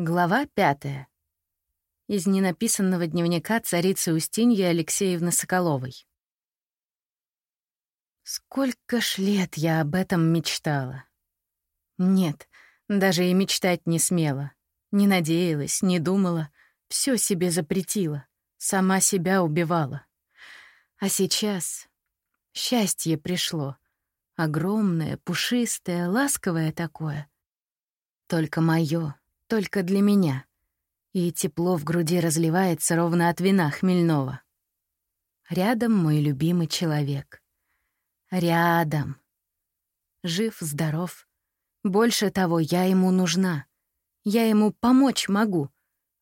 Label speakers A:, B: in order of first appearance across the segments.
A: Глава пятая. Из ненаписанного дневника царицы Устиньи Алексеевны Соколовой. Сколько ж лет я об этом мечтала. Нет, даже и мечтать не смела. Не надеялась, не думала, все себе запретила, сама себя убивала. А сейчас счастье пришло. Огромное, пушистое, ласковое такое. Только моё, только для меня. И тепло в груди разливается ровно от вина хмельного. Рядом мой любимый человек. Рядом. Жив, здоров. Больше того, я ему нужна. Я ему помочь могу.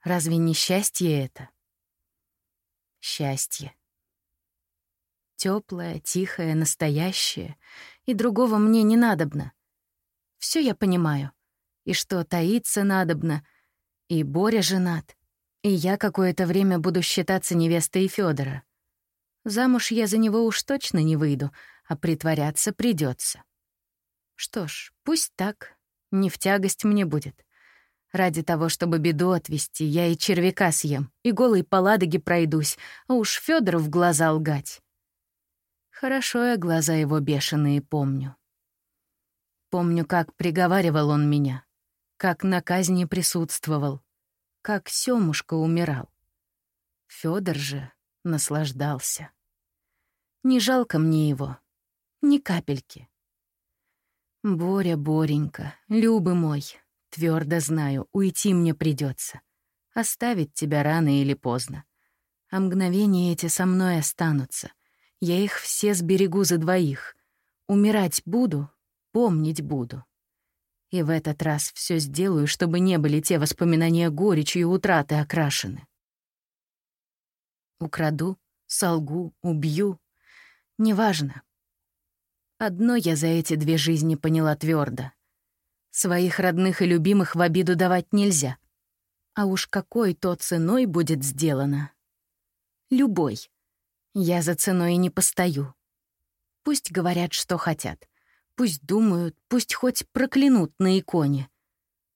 A: Разве не счастье это? Счастье. Теплое, тихое, настоящее. И другого мне не надобно. Все я понимаю. И что таиться надобно. И Боря женат. И я какое-то время буду считаться невестой Федора. Замуж я за него уж точно не выйду, а притворяться придется. Что ж, пусть так, не в тягость мне будет. Ради того, чтобы беду отвести, я и червяка съем, и голой по ладоге пройдусь, а уж Фёдору в глаза лгать. Хорошо я глаза его бешеные помню. Помню, как приговаривал он меня, как на казни присутствовал, как Сёмушка умирал. Фёдор же наслаждался. Не жалко мне его, ни капельки. Боря, Боренька, Любы мой, твердо знаю, уйти мне придется. Оставить тебя рано или поздно. А мгновения эти со мной останутся. Я их все сберегу за двоих. Умирать буду, помнить буду. И в этот раз все сделаю, чтобы не были те воспоминания горечью и утраты окрашены. Украду, солгу, убью. Неважно. Одно я за эти две жизни поняла твердо: Своих родных и любимых в обиду давать нельзя. А уж какой то ценой будет сделано. Любой. Я за ценой не постою. Пусть говорят, что хотят. Пусть думают, пусть хоть проклянут на иконе.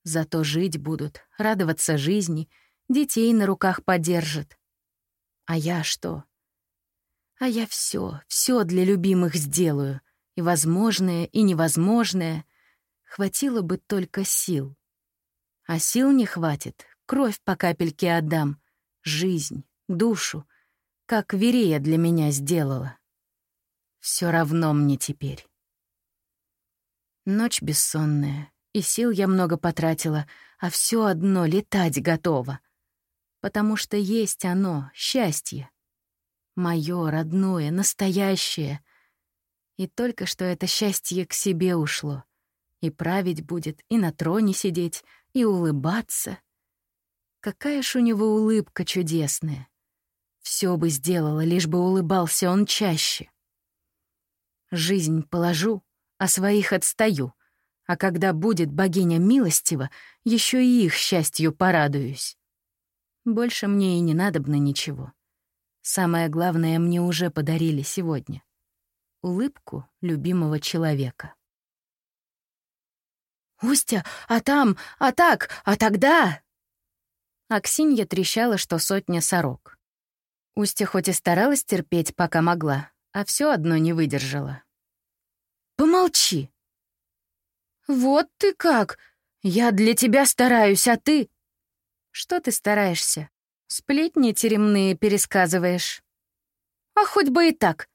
A: Зато жить будут, радоваться жизни, детей на руках подержат. А я что? А я все, все для любимых сделаю — и возможное, и невозможное. Хватило бы только сил. А сил не хватит, кровь по капельке отдам, жизнь, душу, как Верея для меня сделала. Все равно мне теперь. Ночь бессонная, и сил я много потратила, а все одно летать готово. Потому что есть оно, счастье. Моё родное, настоящее — и только что это счастье к себе ушло. И править будет, и на троне сидеть, и улыбаться. Какая ж у него улыбка чудесная. Все бы сделала, лишь бы улыбался он чаще. Жизнь положу, а своих отстаю, а когда будет богиня милостива, еще и их счастью порадуюсь. Больше мне и не надобно ничего. Самое главное мне уже подарили сегодня улыбку любимого человека. «Устя, а там, а так, а тогда...» Аксинья трещала, что сотня сорок. Устя хоть и старалась терпеть, пока могла, а все одно не выдержала. «Помолчи!» «Вот ты как! Я для тебя стараюсь, а ты...» «Что ты стараешься? Сплетни теремные пересказываешь?» «А хоть бы и так.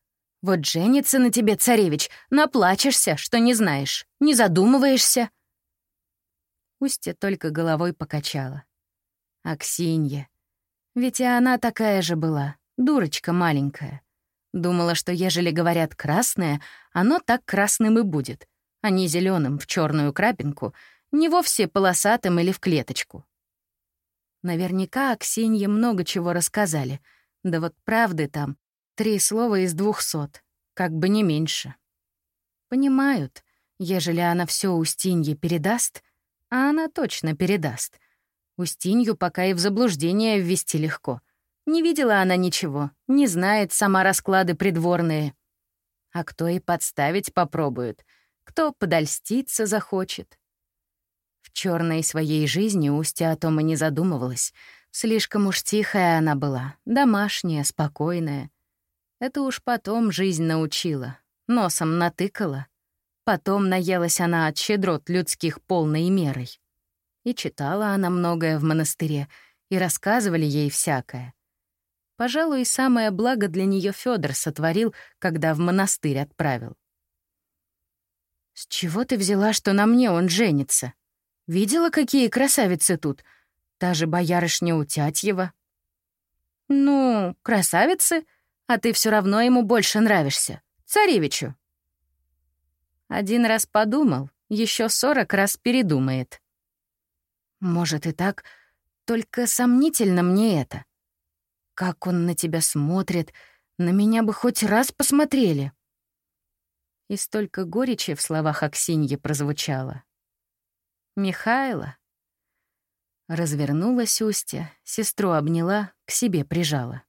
A: Вот женится на тебе царевич, наплачешься, что не знаешь, не задумываешься. Устья только головой покачала. Аксинья. Ведь и она такая же была, дурочка маленькая. Думала, что ежели говорят «красное», оно так красным и будет, а не зеленым в черную крапинку, не вовсе полосатым или в клеточку. Наверняка Аксинье много чего рассказали, да вот правды там Три слова из двухсот, как бы не меньше. Понимают, ежели она все Устинье передаст, а она точно передаст. Устинью пока и в заблуждение ввести легко. Не видела она ничего, не знает сама расклады придворные. А кто и подставить попробует, кто подольститься захочет. В черной своей жизни Устя о том и не задумывалась. Слишком уж тихая она была, домашняя, спокойная. Это уж потом жизнь научила, носом натыкала. Потом наелась она от щедрот людских полной мерой. И читала она многое в монастыре, и рассказывали ей всякое. Пожалуй, самое благо для нее Федор сотворил, когда в монастырь отправил. «С чего ты взяла, что на мне он женится? Видела, какие красавицы тут? Та же боярышня Утятьева». «Ну, красавицы, а ты все равно ему больше нравишься. Царевичу». Один раз подумал, еще сорок раз передумает. «Может и так, только сомнительно мне это. Как он на тебя смотрит, на меня бы хоть раз посмотрели». И столько горечи в словах Аксиньи прозвучало. «Михайло?» Развернулась Устья, сестру обняла, к себе прижала.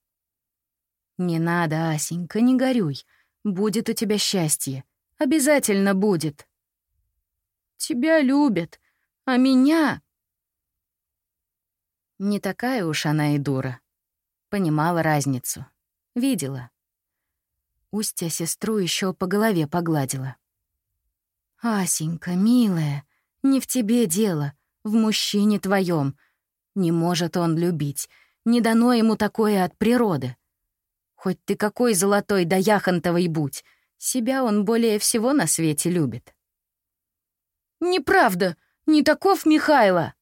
A: «Не надо, Асенька, не горюй. Будет у тебя счастье. Обязательно будет». «Тебя любят, а меня...» Не такая уж она и дура. Понимала разницу. Видела. Устья сестру еще по голове погладила. «Асенька, милая, не в тебе дело, в мужчине твоем. Не может он любить, не дано ему такое от природы. Хоть ты какой золотой да яхонтовой будь, себя он более всего на свете любит». «Неправда, не таков Михайло!»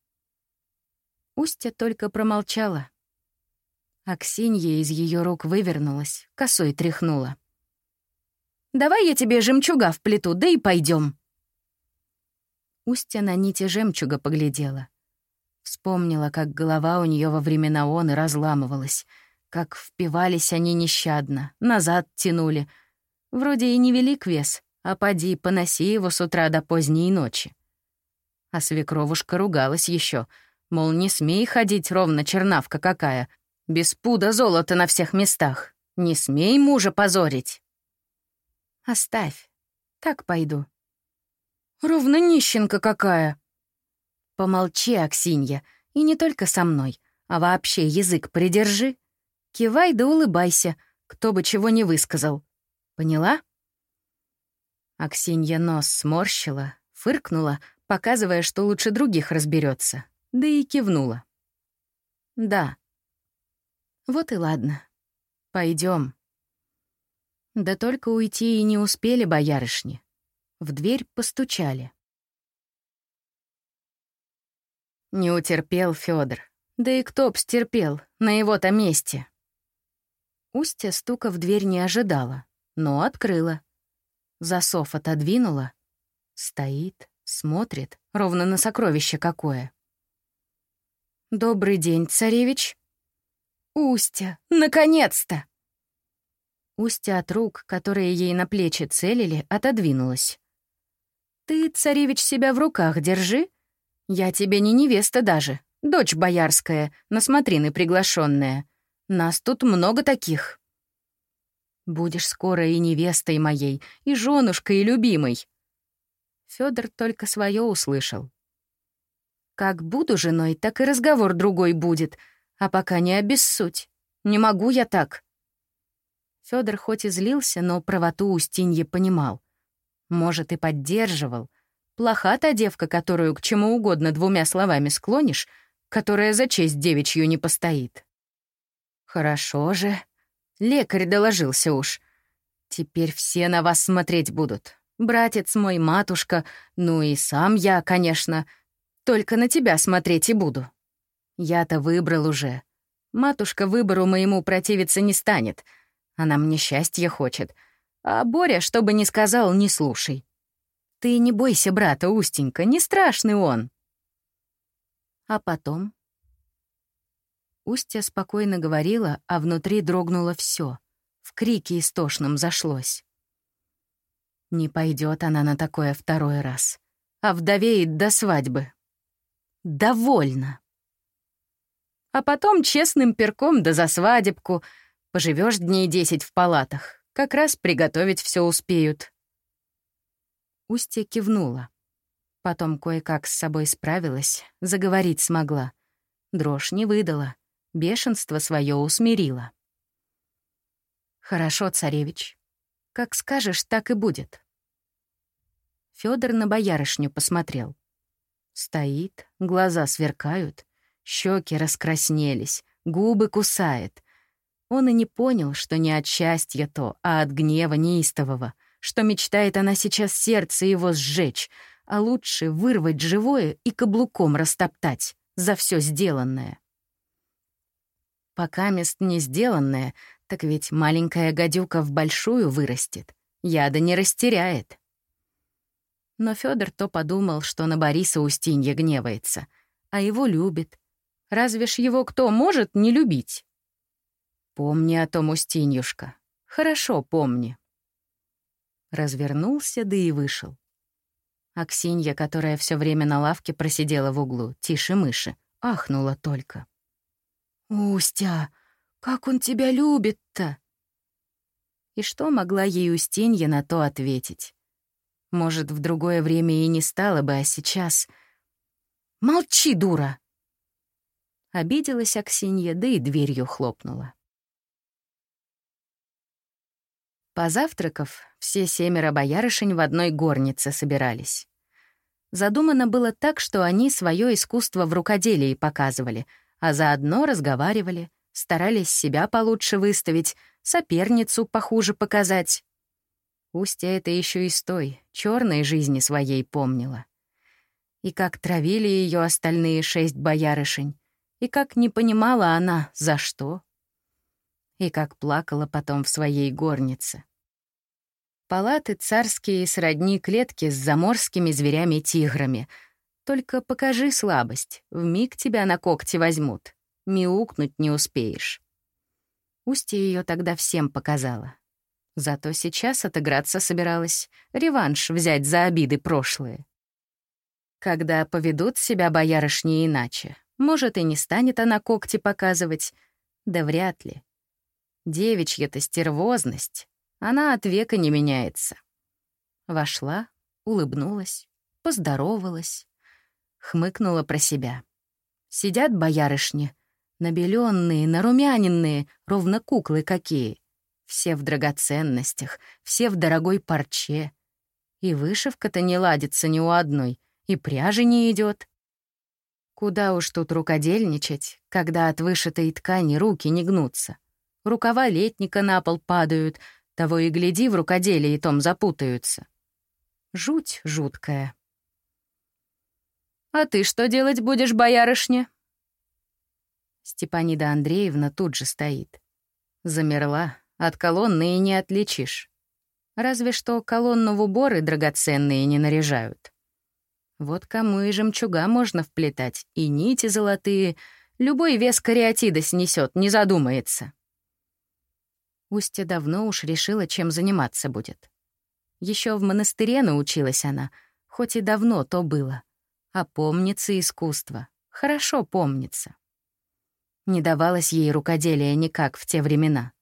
A: Устья только промолчала. Аксинья из ее рук вывернулась, косой тряхнула. Давай я тебе жемчуга в плиту, да и пойдем. Устья на нити жемчуга поглядела. Вспомнила, как голова у нее во времена он и разламывалась, как впивались они нещадно, назад тянули. Вроде и не велик вес, а поди, поноси его с утра до поздней ночи. А свекровушка ругалась еще, мол, не смей ходить ровно чернавка какая, без пуда золота на всех местах, не смей мужа позорить. Оставь. Так пойду. Ровно нищенка какая. Помолчи, Аксинья, и не только со мной, а вообще язык придержи. Кивай да улыбайся, кто бы чего не высказал. Поняла? Аксинья нос сморщила, фыркнула, показывая, что лучше других разберется, да и кивнула. Да. Вот и ладно. Пойдем. Да только уйти и не успели боярышни. В дверь постучали. Не утерпел Федор. Да и кто б стерпел на его-то месте? Устья стука в дверь не ожидала, но открыла. Засов отодвинула. Стоит, смотрит, ровно на сокровище какое. «Добрый день, царевич». «Устья, наконец-то!» Устья от рук, которые ей на плечи целили, отодвинулась. «Ты, царевич, себя в руках держи. Я тебе не невеста даже, дочь боярская, на смотрины приглашенная. Нас тут много таких». «Будешь скоро и невестой моей, и женушкой, и любимой». Федор только свое услышал. «Как буду женой, так и разговор другой будет, а пока не обессудь. Не могу я так». Федор хоть и злился, но правоту Устиньи понимал. Может, и поддерживал. Плоха та девка, которую к чему угодно двумя словами склонишь, которая за честь девичью не постоит. Хорошо же. Лекарь доложился уж. Теперь все на вас смотреть будут. Братец мой, матушка, ну и сам я, конечно. Только на тебя смотреть и буду. Я-то выбрал уже. Матушка выбору моему противиться не станет — она мне счастья хочет. А Боря, что бы ни сказал, не слушай. Ты не бойся брата, Устенька, не страшный он. А потом? Устья спокойно говорила, а внутри дрогнуло все. В крике истошном зашлось. Не пойдет она на такое второй раз. А вдовеет до свадьбы. Довольно. А потом честным перком да за свадебку — Поживешь дней десять в палатах, как раз приготовить все успеют». Устья кивнула. Потом кое-как с собой справилась, заговорить смогла. Дрожь не выдала, бешенство свое усмирила. «Хорошо, царевич. Как скажешь, так и будет». Фёдор на боярышню посмотрел. Стоит, глаза сверкают, щеки раскраснелись, губы кусает. Он и не понял, что не от счастья то, а от гнева неистового, что мечтает она сейчас сердце его сжечь, а лучше вырвать живое и каблуком растоптать за все сделанное. Пока мест не сделанное, так ведь маленькая гадюка в большую вырастет, яда не растеряет. Но Федор то подумал, что на Бориса Устинья гневается, а его любит. Разве ж его кто может не любить? Помни о том, Устиньюшка. Хорошо помни. Развернулся, да и вышел. Аксинья, которая все время на лавке просидела в углу, тише мыши, ахнула только. «Устя, как он тебя любит-то!» И что могла ей Устинья на то ответить? Может, в другое время и не стало бы, а сейчас... «Молчи, дура!» Обиделась Аксинья, да и дверью хлопнула. Позавтракав, все семеро боярышень в одной горнице собирались. Задумано было так, что они свое искусство в рукоделии показывали, а заодно разговаривали, старались себя получше выставить, соперницу похуже показать. Устья это еще и с той, черной жизни своей помнила. И как травили ее остальные шесть боярышень, и как не понимала она, за что и как плакала потом в своей горнице. Палаты царские сродни клетки с заморскими зверями-тиграми. Только покажи слабость, вмиг тебя на когти возьмут. Мяукнуть не успеешь. Устья ее тогда всем показала. Зато сейчас отыграться собиралась, реванш взять за обиды прошлые. Когда поведут себя боярышни иначе, может, и не станет она когти показывать, да вряд ли. Девичья-то стервозность, она от века не меняется. Вошла, улыбнулась, поздоровалась, хмыкнула про себя. Сидят боярышни, набеленные, нарумяненные, ровно куклы какие. Все в драгоценностях, все в дорогой парче. И вышивка-то не ладится ни у одной, и пряжи не идет. Куда уж тут рукодельничать, когда от вышитой ткани руки не гнутся рукава летника на пол падают, того и гляди, в рукоделии том запутаются. Жуть жуткая. «А ты что делать будешь, боярышня?» Степанида Андреевна тут же стоит. Замерла, от колонны и не отличишь. Разве что колонну в уборы драгоценные не наряжают. Вот кому и жемчуга можно вплетать, и нити золотые. Любой вес кариатида снесет, не задумается. Устья давно уж решила, чем заниматься будет. Еще в монастыре научилась она, хоть и давно то было. А помнится искусство, хорошо помнится. Не давалось ей рукоделия никак в те времена.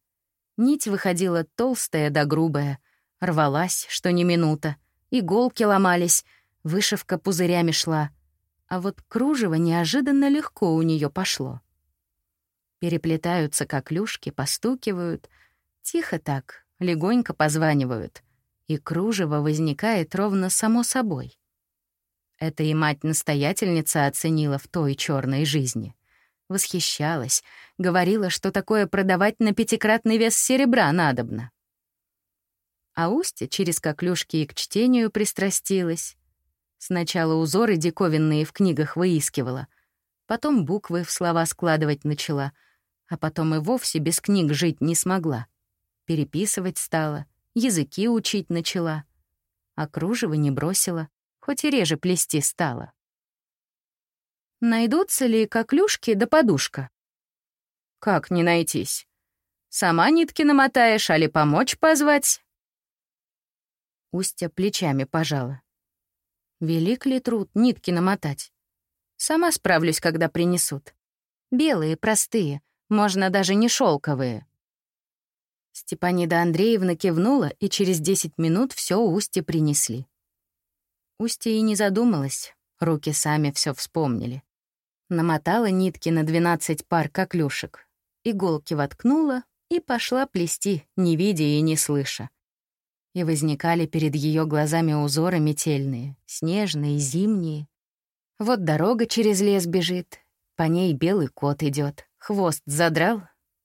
A: Нить выходила толстая да грубая, рвалась, что ни минута, иголки ломались, вышивка пузырями шла, а вот кружево неожиданно легко у нее пошло. Переплетаются коклюшки, постукивают — Тихо так, легонько позванивают, и кружево возникает ровно само собой. Это и мать-настоятельница оценила в той черной жизни. Восхищалась, говорила, что такое продавать на пятикратный вес серебра надобно. А Устья через коклюшки и к чтению пристрастилась. Сначала узоры диковинные в книгах выискивала, потом буквы в слова складывать начала, а потом и вовсе без книг жить не смогла переписывать стала, языки учить начала. А кружево не бросила, хоть и реже плести стала. Найдутся ли коклюшки да подушка? Как не найтись? Сама нитки намотаешь, али помочь позвать? Устья плечами пожала. Велик ли труд нитки намотать? Сама справлюсь, когда принесут. Белые, простые, можно даже не шелковые. Степанида Андреевна кивнула, и через 10 минут все устье принесли. Устья и не задумалась, руки сами все вспомнили. Намотала нитки на 12 пар коклюшек, иголки воткнула и пошла плести, не видя и не слыша. И возникали перед ее глазами узоры метельные, снежные, зимние. Вот дорога через лес бежит, по ней белый кот идет, хвост задрал,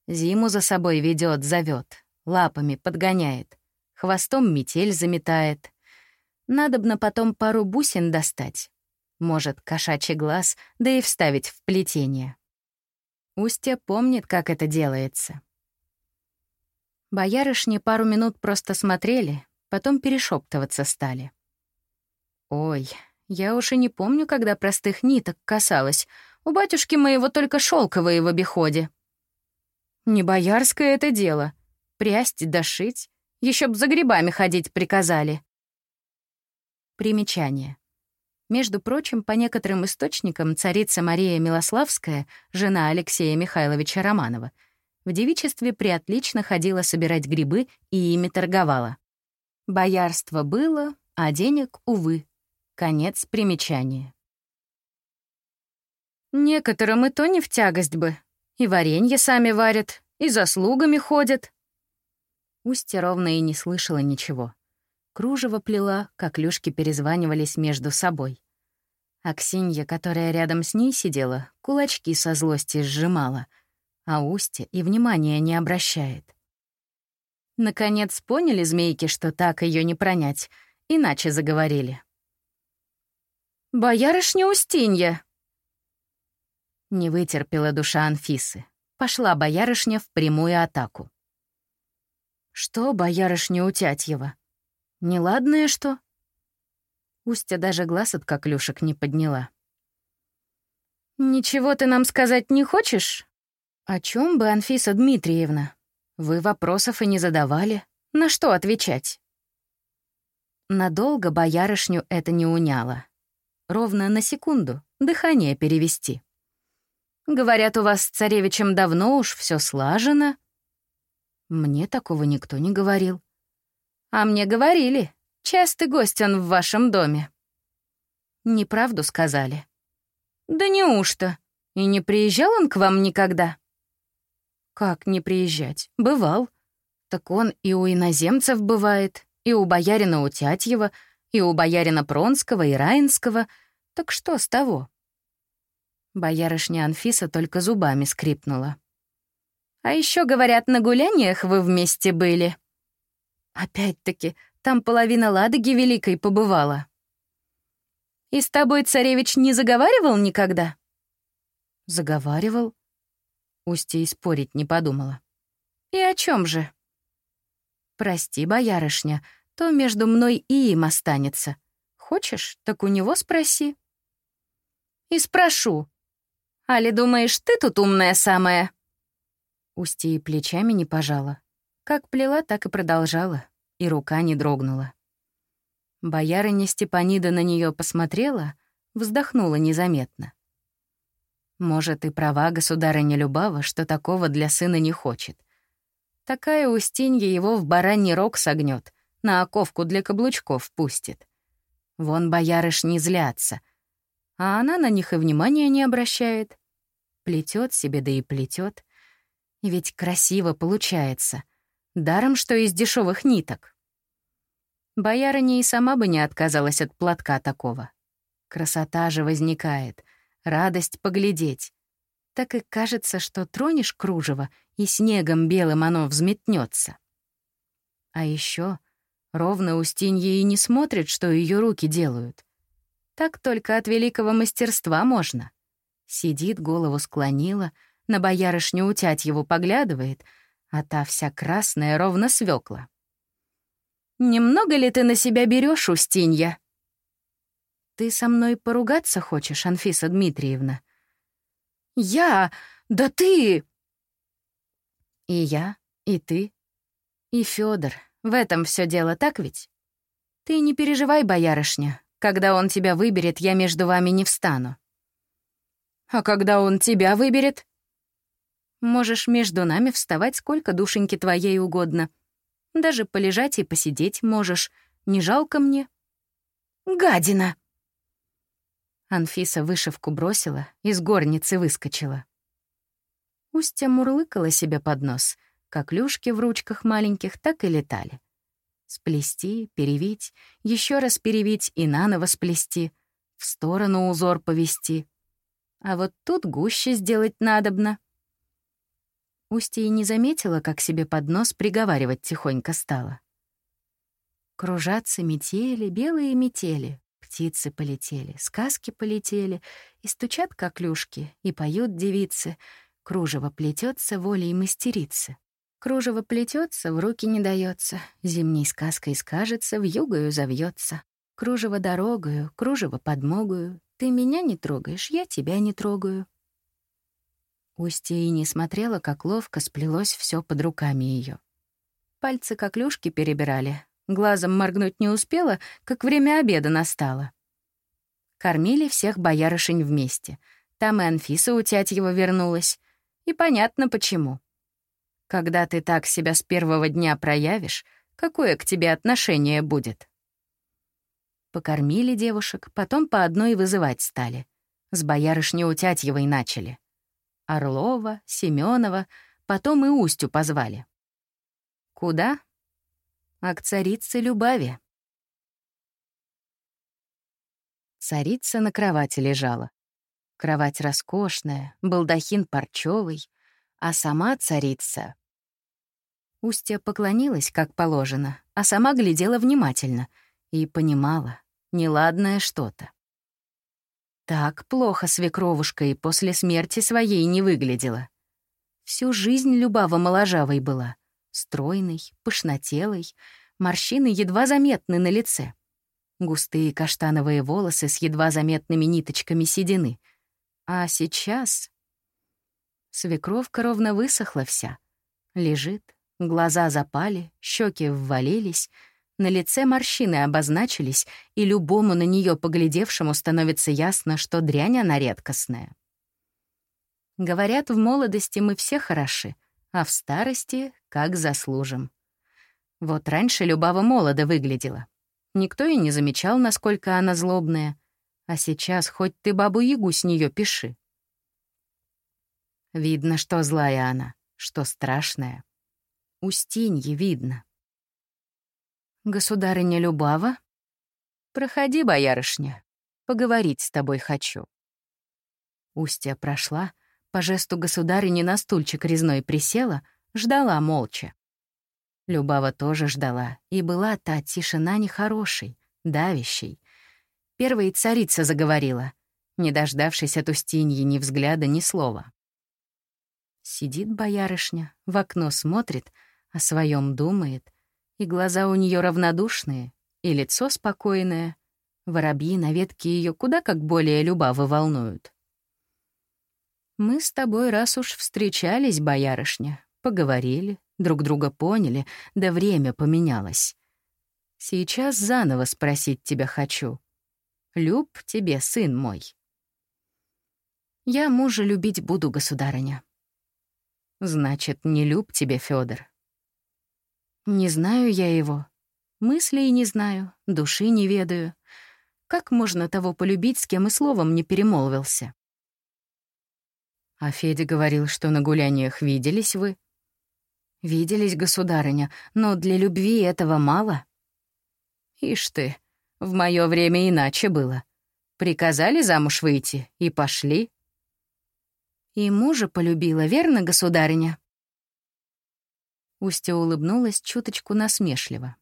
A: зиму за собой ведет, зовет, лапами подгоняет, хвостом метель заметает. Надобно потом пару бусин достать. Может, кошачий глаз, да и вставить в плетение. Устья помнит, как это делается. Боярышни пару минут просто смотрели, потом перешептываться стали. «Ой, я уж и не помню, когда простых ниток касалась. У батюшки моего только шелковые в обиходе». «Не боярское это дело. Прясть да шить. Еще б за грибами ходить приказали». Примечание. Между прочим, по некоторым источникам, царица Мария Милославская, жена Алексея Михайловича Романова, в девичестве приотлично ходила собирать грибы и ими торговала. Боярство было, а денег, увы. Конец примечания. Некоторым и то не в тягость бы. И варенье сами варят, и заслугами ходят. Устья ровно и не слышала ничего. Кружево плела, как люшки перезванивались между собой. Аксинья, которая рядом с ней сидела, кулачки со злости сжимала, а Устья и внимания не обращает. Наконец поняли змейки, что так ее не пронять, иначе заговорили. «Боярышня Устинья!» Не вытерпела душа Анфисы. Пошла боярышня в прямую атаку. «Что, боярышня Утятьева?» Неладное что? Устя даже глаз от коклюшек не подняла. «Ничего ты нам сказать не хочешь?» «О чем бы, Анфиса Дмитриевна? Вы вопросов и не задавали. На что отвечать?» Надолго боярышню это не уняло. Ровно на секунду дыхание перевести. «Говорят, у вас с царевичем давно уж все слажено». Мне такого никто не говорил. А мне говорили, частый гость он в вашем доме. Неправду сказали. Да неужто? И не приезжал он к вам никогда? Как не приезжать? Бывал. Так он и у иноземцев бывает, и у боярина Утятьева, и у боярина Пронского и Раинского. Так что с того? Боярышня Анфиса только зубами скрипнула. «А еще говорят, на гуляниях вы вместе были». Опять-таки, там половина Ладоги Великой побывала. И с тобой царевич не заговаривал никогда? Заговаривал. Устья и спорить не подумала. И о чем же? Прости, боярышня, то между мной и им останется. Хочешь, так у него спроси. И спрошу. Али думаешь, ты тут умная самая? Устья и плечами не пожала. Как плела, так и продолжала, и рука не дрогнула. Боярыня Степанида на нее посмотрела, вздохнула незаметно. Может, и права государыня Любава, что такого для сына не хочет. Такая Устинья его в бараний рог согнет, на оковку для каблучков пустит. Вон боярыш не злятся, а она на них и внимания не обращает. Плетет себе, да и плетет. Ведь красиво получается — Даром, что из дешевых ниток. Боярыня и сама бы не отказалась от платка такого. Красота же возникает, радость поглядеть. Так и кажется, что тронешь кружево, и снегом белым оно взметнется. А еще ровно Устинья и не смотрит, что ее руки делают. Так только от великого мастерства можно. Сидит, голову склонила, на боярышню утять его поглядывает — а та вся красная, ровно свекла. «Немного ли ты на себя берешь, Устинья?» «Ты со мной поругаться хочешь, Анфиса Дмитриевна?» «Я? Да ты!» «И я, и ты, и Федор. В этом все дело, так ведь? Ты не переживай, боярышня. Когда он тебя выберет, я между вами не встану». «А когда он тебя выберет?» Можешь между нами вставать сколько душеньки твоей угодно. Даже полежать и посидеть можешь. Не жалко мне?» Гадина!» Анфиса вышивку бросила, из горницы выскочила. Устья мурлыкала себе под нос. Как люшки в ручках маленьких, так и летали. Сплести, перевить, еще раз перевить и наново сплести, в сторону узор повести. А вот тут гуще сделать надобно. Устья и не заметила, как себе под нос приговаривать тихонько стала. Кружатся метели, белые метели, птицы полетели, сказки полетели, и стучат коклюшки, и поют девицы, кружево плетется волей мастерицы. Кружево плетется, в руки не дается, зимней сказкой скажется, в югою завьется. Кружево дорогою, кружево подмогую, ты меня не трогаешь, я тебя не трогаю. Устья и не смотрела, как ловко сплелось все под руками ее. Пальцы как люшки перебирали, глазом моргнуть не успела, как время обеда настало. Кормили всех боярышень вместе. Там и Анфиса у Тятьева вернулась. И понятно, почему. Когда ты так себя с первого дня проявишь, какое к тебе отношение будет? Покормили девушек, потом по одной вызывать стали. С боярышни у Тятьевой начали. Орлова, Семенова, потом и Устю позвали. Куда? А к царице Любави. Царица на кровати лежала. Кровать роскошная, балдахин парчевый, а сама царица... Устья поклонилась, как положено, а сама глядела внимательно и понимала, неладное что-то. Так плохо свекровушка и после смерти своей не выглядела. Всю жизнь Любава моложавой была, стройной, пышнотелой, морщины едва заметны на лице. Густые каштановые волосы с едва заметными ниточками седины. А сейчас... Свекровка ровно высохла вся. Лежит, глаза запали, щеки ввалились — на лице морщины обозначились, и любому на нее поглядевшему становится ясно, что дрянь она редкостная. Говорят, в молодости мы все хороши, а в старости — как заслужим. Вот раньше Любава молодо выглядела. Никто и не замечал, насколько она злобная. А сейчас хоть ты бабу-ягу с нее пиши. Видно, что злая она, что страшная. Устинье видно. «Государыня Любава?» «Проходи, боярышня, поговорить с тобой хочу». Устья прошла, по жесту государыни на стульчик резной присела, ждала молча. Любава тоже ждала, и была та тишина нехорошей, давящей. Первая царица заговорила, не дождавшись от Устиньи ни взгляда, ни слова. Сидит боярышня, в окно смотрит, о своем думает, и глаза у нее равнодушные, и лицо спокойное. Воробьи на ветке ее куда как более любавы волнуют. Мы с тобой раз уж встречались, боярышня, поговорили, друг друга поняли, да время поменялось. Сейчас заново спросить тебя хочу. Люб тебе, сын мой. Я мужа любить буду, государыня. Значит, не люб тебе, Федор. Не знаю я его. Мыслей не знаю, души не ведаю. Как можно того полюбить, с кем и словом не перемолвился? А Федя говорил, что на гуляниях виделись вы. Виделись, государыня, но для любви этого мало. Ишь ты, в мое время иначе было. Приказали замуж выйти и пошли. И мужа полюбила, верно, государыня? Устя улыбнулась чуточку насмешливо.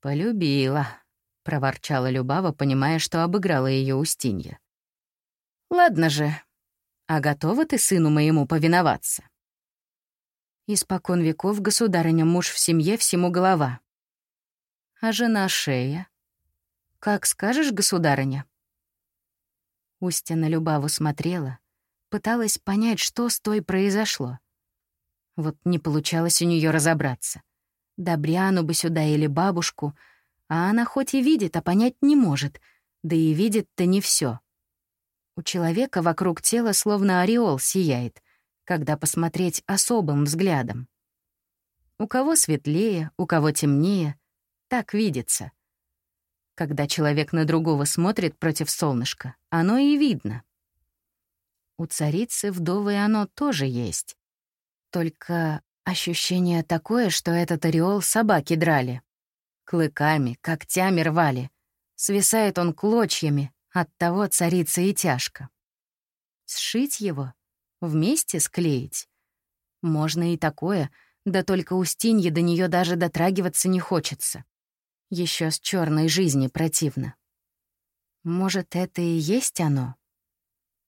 A: «Полюбила», — проворчала Любава, понимая, что обыграла ее Устинья. «Ладно же, а готова ты сыну моему повиноваться?» Испокон веков государыня муж в семье всему голова. А жена шея. Как скажешь, государыня? Устья на Любаву смотрела, пыталась понять, что с той произошло. Вот не получалось у нее разобраться. Добряну бы сюда или бабушку, а она хоть и видит, а понять не может, да и видит-то не все. У человека вокруг тела словно ореол сияет, когда посмотреть особым взглядом. У кого светлее, у кого темнее, так видится. Когда человек на другого смотрит против солнышка, оно и видно. У царицы вдовы оно тоже есть. Только ощущение такое, что этот ореол собаки драли. Клыками, когтями рвали. Свисает он клочьями, от того царица и тяжко. Сшить его? Вместе склеить? Можно и такое, да только Устинье до нее даже дотрагиваться не хочется. Еще с черной жизни противно. Может, это и есть оно?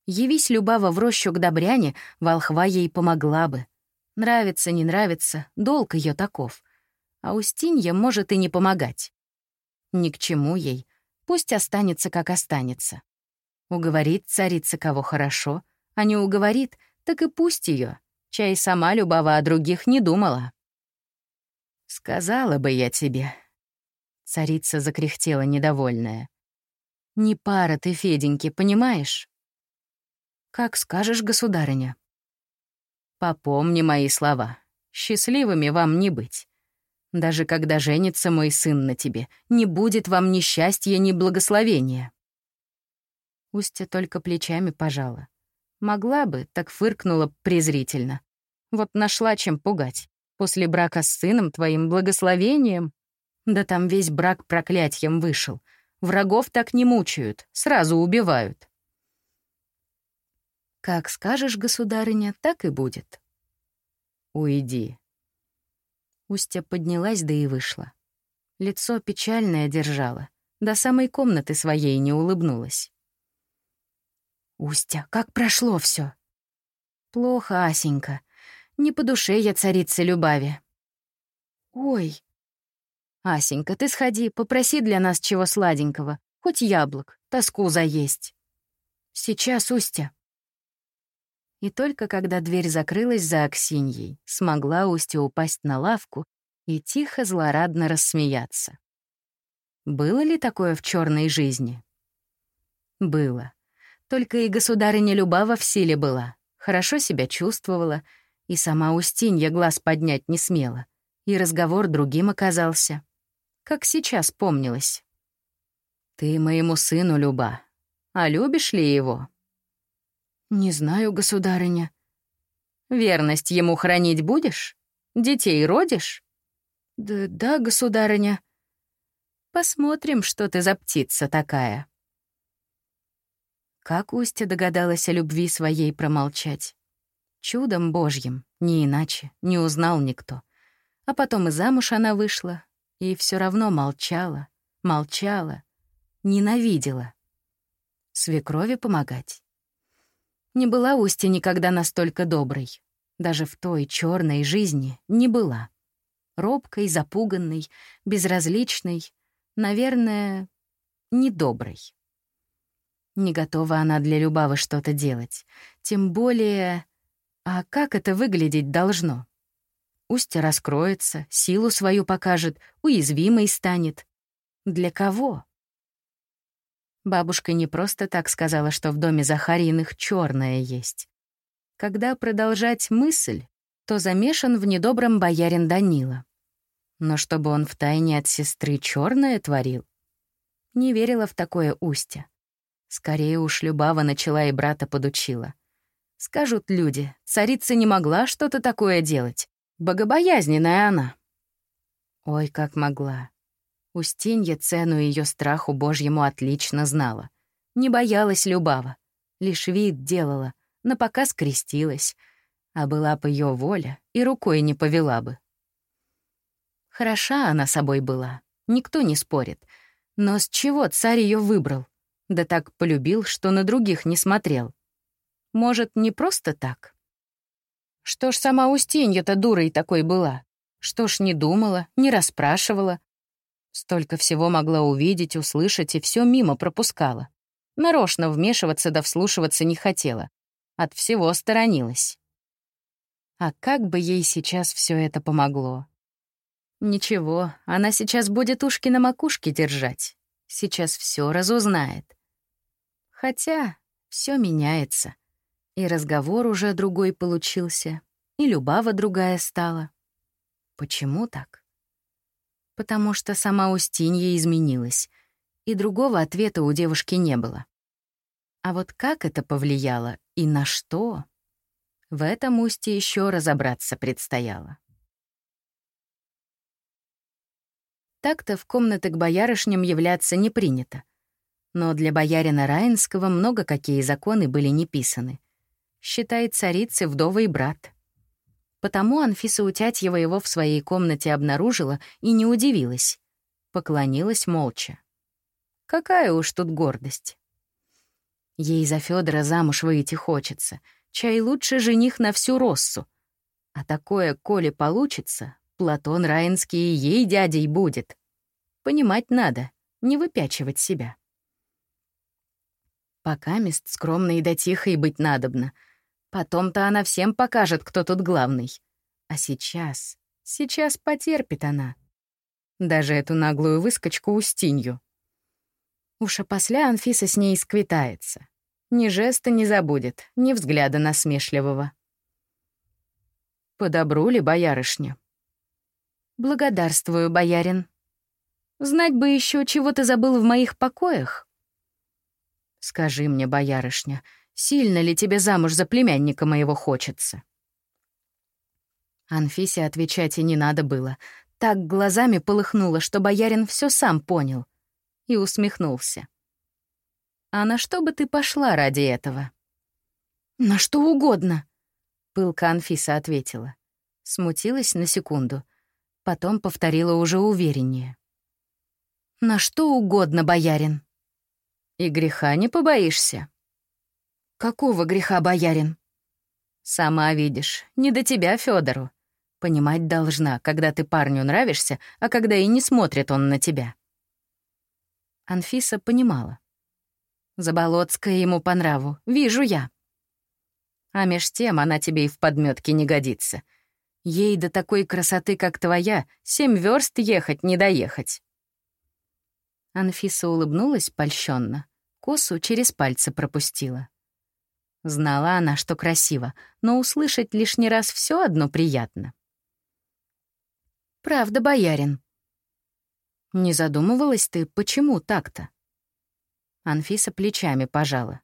A: Явись Любава в рощу к Добряне, волхва ей помогла бы. Нравится, не нравится, долг ее таков. А Устинья может и не помогать. Ни к чему ей, пусть останется, как останется. Уговорит царица кого хорошо, а не уговорит, так и пусть ее. Чай сама Любава о других не думала. «Сказала бы я тебе», Царица закряхтела недовольная. «Не пара ты, Феденьки, понимаешь?» «Как скажешь, государыня». «Попомни мои слова. Счастливыми вам не быть. Даже когда женится мой сын на тебе, не будет вам ни счастья, ни благословения». Устья только плечами пожала. Могла бы, так фыркнула презрительно. Вот нашла чем пугать. После брака с сыном твоим благословением да там весь брак проклятьем вышел. Врагов так не мучают, сразу убивают. Как скажешь, государыня, так и будет. Уйди. Устья поднялась, да и вышла. Лицо печальное держала, до самой комнаты своей не улыбнулась. «Устя, как прошло все? «Плохо, Асенька. Не по душе я царица Любави». «Ой, «Асенька, ты сходи, попроси для нас чего сладенького, хоть яблок, тоску заесть». «Сейчас, Устя». И только когда дверь закрылась за Аксиньей, смогла Устя упасть на лавку и тихо злорадно рассмеяться. Было ли такое в черной жизни? Было. Только и государыня Любава в силе была, хорошо себя чувствовала, и сама Устинья глаз поднять не смела, и разговор другим оказался как сейчас помнилось. «Ты моему сыну, Люба. А любишь ли его?» «Не знаю, государыня». «Верность ему хранить будешь? Детей родишь?» «Да, да, государыня». «Посмотрим, что ты за птица такая». Как Устя догадалась о любви своей промолчать? Чудом божьим, не иначе, не узнал никто. А потом и замуж она вышла, и все равно молчала, молчала, ненавидела. Свекрови помогать. Не была Устья никогда настолько доброй. Даже в той черной жизни не была. Робкой, запуганной, безразличной, наверное, недоброй. Не готова она для Любавы что-то делать. Тем более... А как это выглядеть должно? Устья раскроется, силу свою покажет, уязвимой станет. Для кого? Бабушка не просто так сказала, что в доме Захариных черное есть. Когда продолжать мысль, то замешан в недобром боярин Данила. Но чтобы он втайне от сестры черное творил, не верила в такое устье. Скорее уж Любава начала и брата подучила. Скажут люди, царица не могла что-то такое делать. Богобоязненная она. Ой, как могла. Устинья цену ее страху Божьему отлично знала. Не боялась Любава, лишь вид делала, на показ крестилась, а была бы ее воля, и рукой не повела бы. Хороша она собой была, никто не спорит. Но с чего царь ее выбрал? Да так полюбил, что на других не смотрел. Может, не просто так? Что ж сама Устинья-то дурой такой была? Что ж не думала, не расспрашивала? Столько всего могла увидеть, услышать и все мимо пропускала. Нарочно вмешиваться да вслушиваться не хотела. От всего сторонилась. А как бы ей сейчас все это помогло? Ничего, она сейчас будет ушки на макушке держать. Сейчас все разузнает. Хотя все меняется. И разговор уже другой получился, и Любава другая стала. Почему так? Потому что сама Устинья изменилась. и другого ответа у девушки не было. А вот как это повлияло и на что? В этом устье еще разобраться предстояло. Так-то в комнаты к боярышням являться не принято. Но для боярина Раинского много какие законы были не писаны. Считай царицы вдовый брат. Потому Анфиса Утятьева его в своей комнате обнаружила и не удивилась. Поклонилась молча. Какая уж тут гордость. Ей за Федора замуж выйти хочется — Чай лучше жених на всю Россу. А такое, коли получится, Платон Раинский ей дядей будет. Понимать надо, не выпячивать себя. Пока мест скромной да тихой быть надобно. Потом-то она всем покажет, кто тут главный. А сейчас, сейчас потерпит она. Даже эту наглую выскочку Устинью. Уж опосля Анфиса с ней сквитается. Ни жеста не забудет, ни взгляда насмешливого. «Подобру ли, боярышня?» «Благодарствую, боярин. Знать бы еще, чего ты забыл в моих покоях?» «Скажи мне, боярышня, сильно ли тебе замуж за племянника моего хочется?» Анфисе отвечать и не надо было. Так глазами полыхнуло, что боярин все сам понял. И усмехнулся. А на что бы ты пошла ради этого? На что угодно, пылка Анфиса ответила. Смутилась на секунду, потом повторила уже увереннее. На что угодно, боярин. И греха не побоишься. Какого греха, боярин? Сама видишь, не до тебя, Федору. Понимать должна, когда ты парню нравишься, а когда и не смотрит он на тебя. Анфиса понимала. Заболоцкая ему по нраву, вижу я. А меж тем она тебе и в подметке не годится. Ей до такой красоты, как твоя, семь верст ехать не доехать. Анфиса улыбнулась польщенно, косу через пальцы пропустила. Знала она, что красиво, но услышать лишний раз все одно приятно. «Правда, боярин». «Не задумывалась ты, почему так-то?» Анфиса плечами пожала.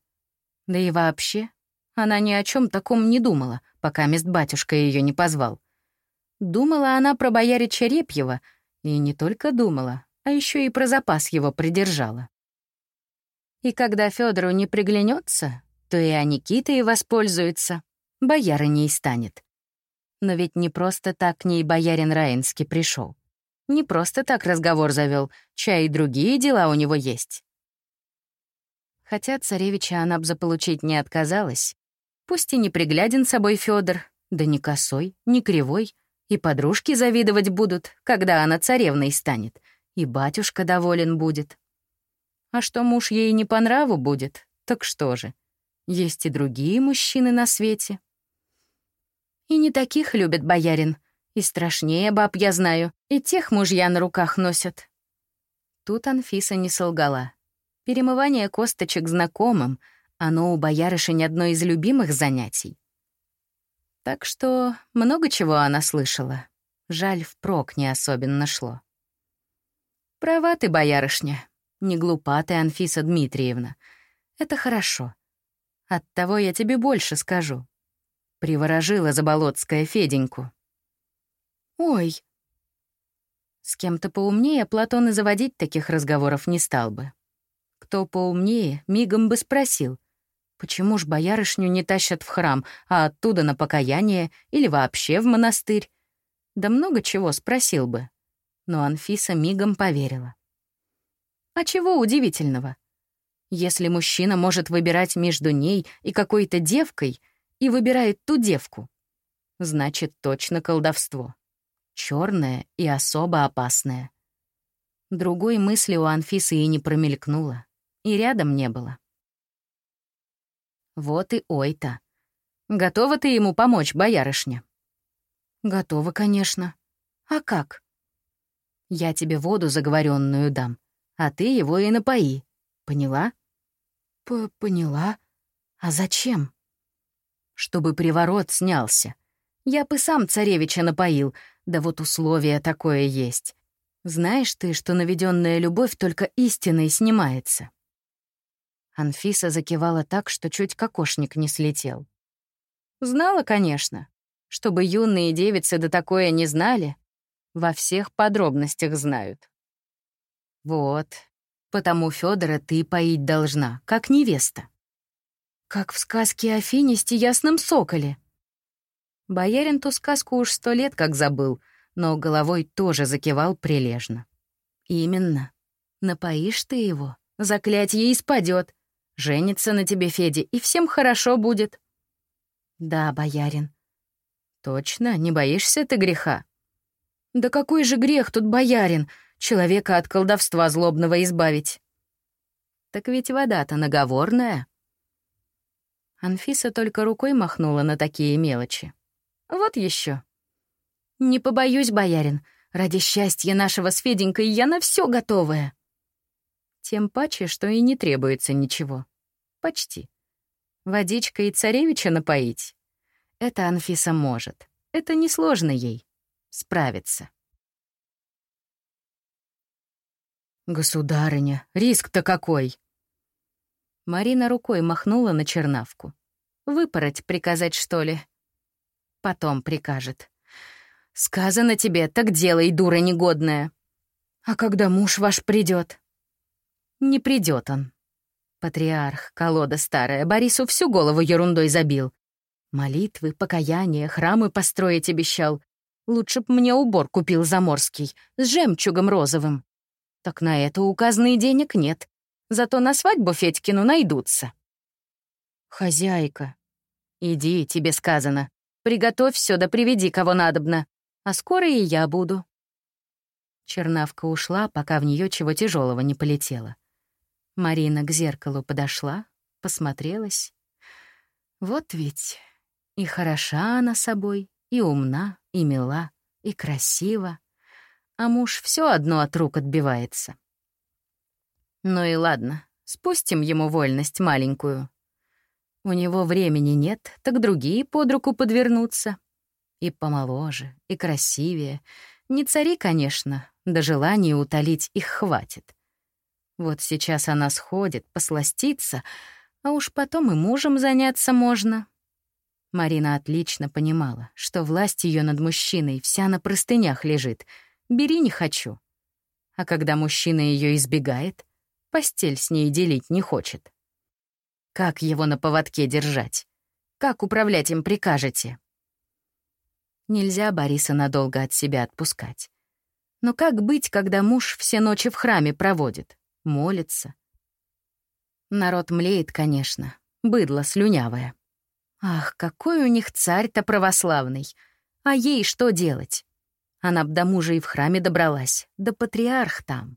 A: Да и вообще, она ни о чем таком не думала, пока мест батюшка ее не позвал. Думала она про боярича Репьева, и не только думала, а еще и про запас его придержала. И когда Федору не приглянется, то и о Никите и воспользуется, боярыней станет. Но ведь не просто так к ней боярин Раинский пришел. Не просто так разговор завел, чай и другие дела у него есть. Хотя царевича она б заполучить не отказалась. Пусть и не пригляден собой Федор, да не косой, не кривой, и подружки завидовать будут, когда она царевной станет, и батюшка доволен будет. А что муж ей не по нраву будет, так что же? Есть и другие мужчины на свете. И не таких любит боярин, и страшнее баб я знаю, и тех мужья на руках носят. Тут Анфиса не солгала. Перемывание косточек знакомым, оно у боярышень одно из любимых занятий. Так что много чего она слышала. Жаль, впрок не особенно шло. Права ты, боярышня. Не глупа ты, Анфиса Дмитриевна. Это хорошо. Оттого я тебе больше скажу. Приворожила Заболоцкая Феденьку. Ой. С кем-то поумнее Платон и заводить таких разговоров не стал бы. Кто поумнее, мигом бы спросил, почему ж боярышню не тащат в храм, а оттуда на покаяние или вообще в монастырь? Да много чего спросил бы. Но Анфиса мигом поверила. А чего удивительного? Если мужчина может выбирать между ней и какой-то девкой и выбирает ту девку, значит, точно колдовство. Черное и особо опасное. Другой мысли у Анфисы и не промелькнуло и рядом не было. Вот и ой-то. Готова ты ему помочь, боярышня? Готова, конечно. А как? Я тебе воду заговоренную дам, а ты его и напои. Поняла? П Поняла. А зачем? Чтобы приворот снялся. Я бы сам царевича напоил, да вот условие такое есть. Знаешь ты, что наведенная любовь только истиной снимается?» Анфиса закивала так, что чуть кокошник не слетел. Знала, конечно. Чтобы юные девицы до такое не знали, во всех подробностях знают. Вот, потому Федора ты поить должна, как невеста. Как в сказке о финисте ясном соколе. Боярин ту сказку уж сто лет как забыл, но головой тоже закивал прилежно. Именно. Напоишь ты его, заклятье испадет. Женится на тебе, Федя, и всем хорошо будет. Да, боярин. Точно, не боишься ты греха? Да какой же грех тут, боярин, человека от колдовства злобного избавить? Так ведь вода-то наговорная. Анфиса только рукой махнула на такие мелочи. Вот еще. Не побоюсь, боярин. Ради счастья нашего с Феденькой я на все готовая. Тем паче, что и не требуется ничего. Почти. Водичка и царевича напоить. Это Анфиса может. Это несложно ей. Справиться. «Государыня, риск-то какой!» Марина рукой махнула на чернавку. «Выпороть приказать, что ли?» «Потом прикажет». «Сказано тебе, так делай, дура негодная». «А когда муж ваш придет? «Не придет он». Патриарх, колода старая, Борису всю голову ерундой забил. Молитвы, покаяние, храмы построить обещал. Лучше б мне убор купил заморский, с жемчугом розовым. Так на это указанный денег нет. Зато на свадьбу Федькину найдутся. Хозяйка. Иди, тебе сказано. Приготовь все да приведи, кого надобно. А скоро и я буду. Чернавка ушла, пока в нее чего тяжелого не полетело. Марина к зеркалу подошла, посмотрелась. Вот ведь и хороша она собой, и умна, и мила, и красива. А муж все одно от рук отбивается. Ну и ладно, спустим ему вольность маленькую. У него времени нет, так другие под руку подвернутся. И помоложе, и красивее. Не цари, конечно, да желания утолить их хватит. Вот сейчас она сходит, посластится, а уж потом и мужем заняться можно. Марина отлично понимала, что власть ее над мужчиной вся на простынях лежит. Бери не хочу. А когда мужчина ее избегает, постель с ней делить не хочет. Как его на поводке держать? Как управлять им прикажете? Нельзя Бориса надолго от себя отпускать. Но как быть, когда муж все ночи в храме проводит, молится? Народ млеет, конечно, быдло слюнявое. Ах, какой у них царь-то православный! А ей что делать? Она б до мужа и в храме добралась, да патриарх там.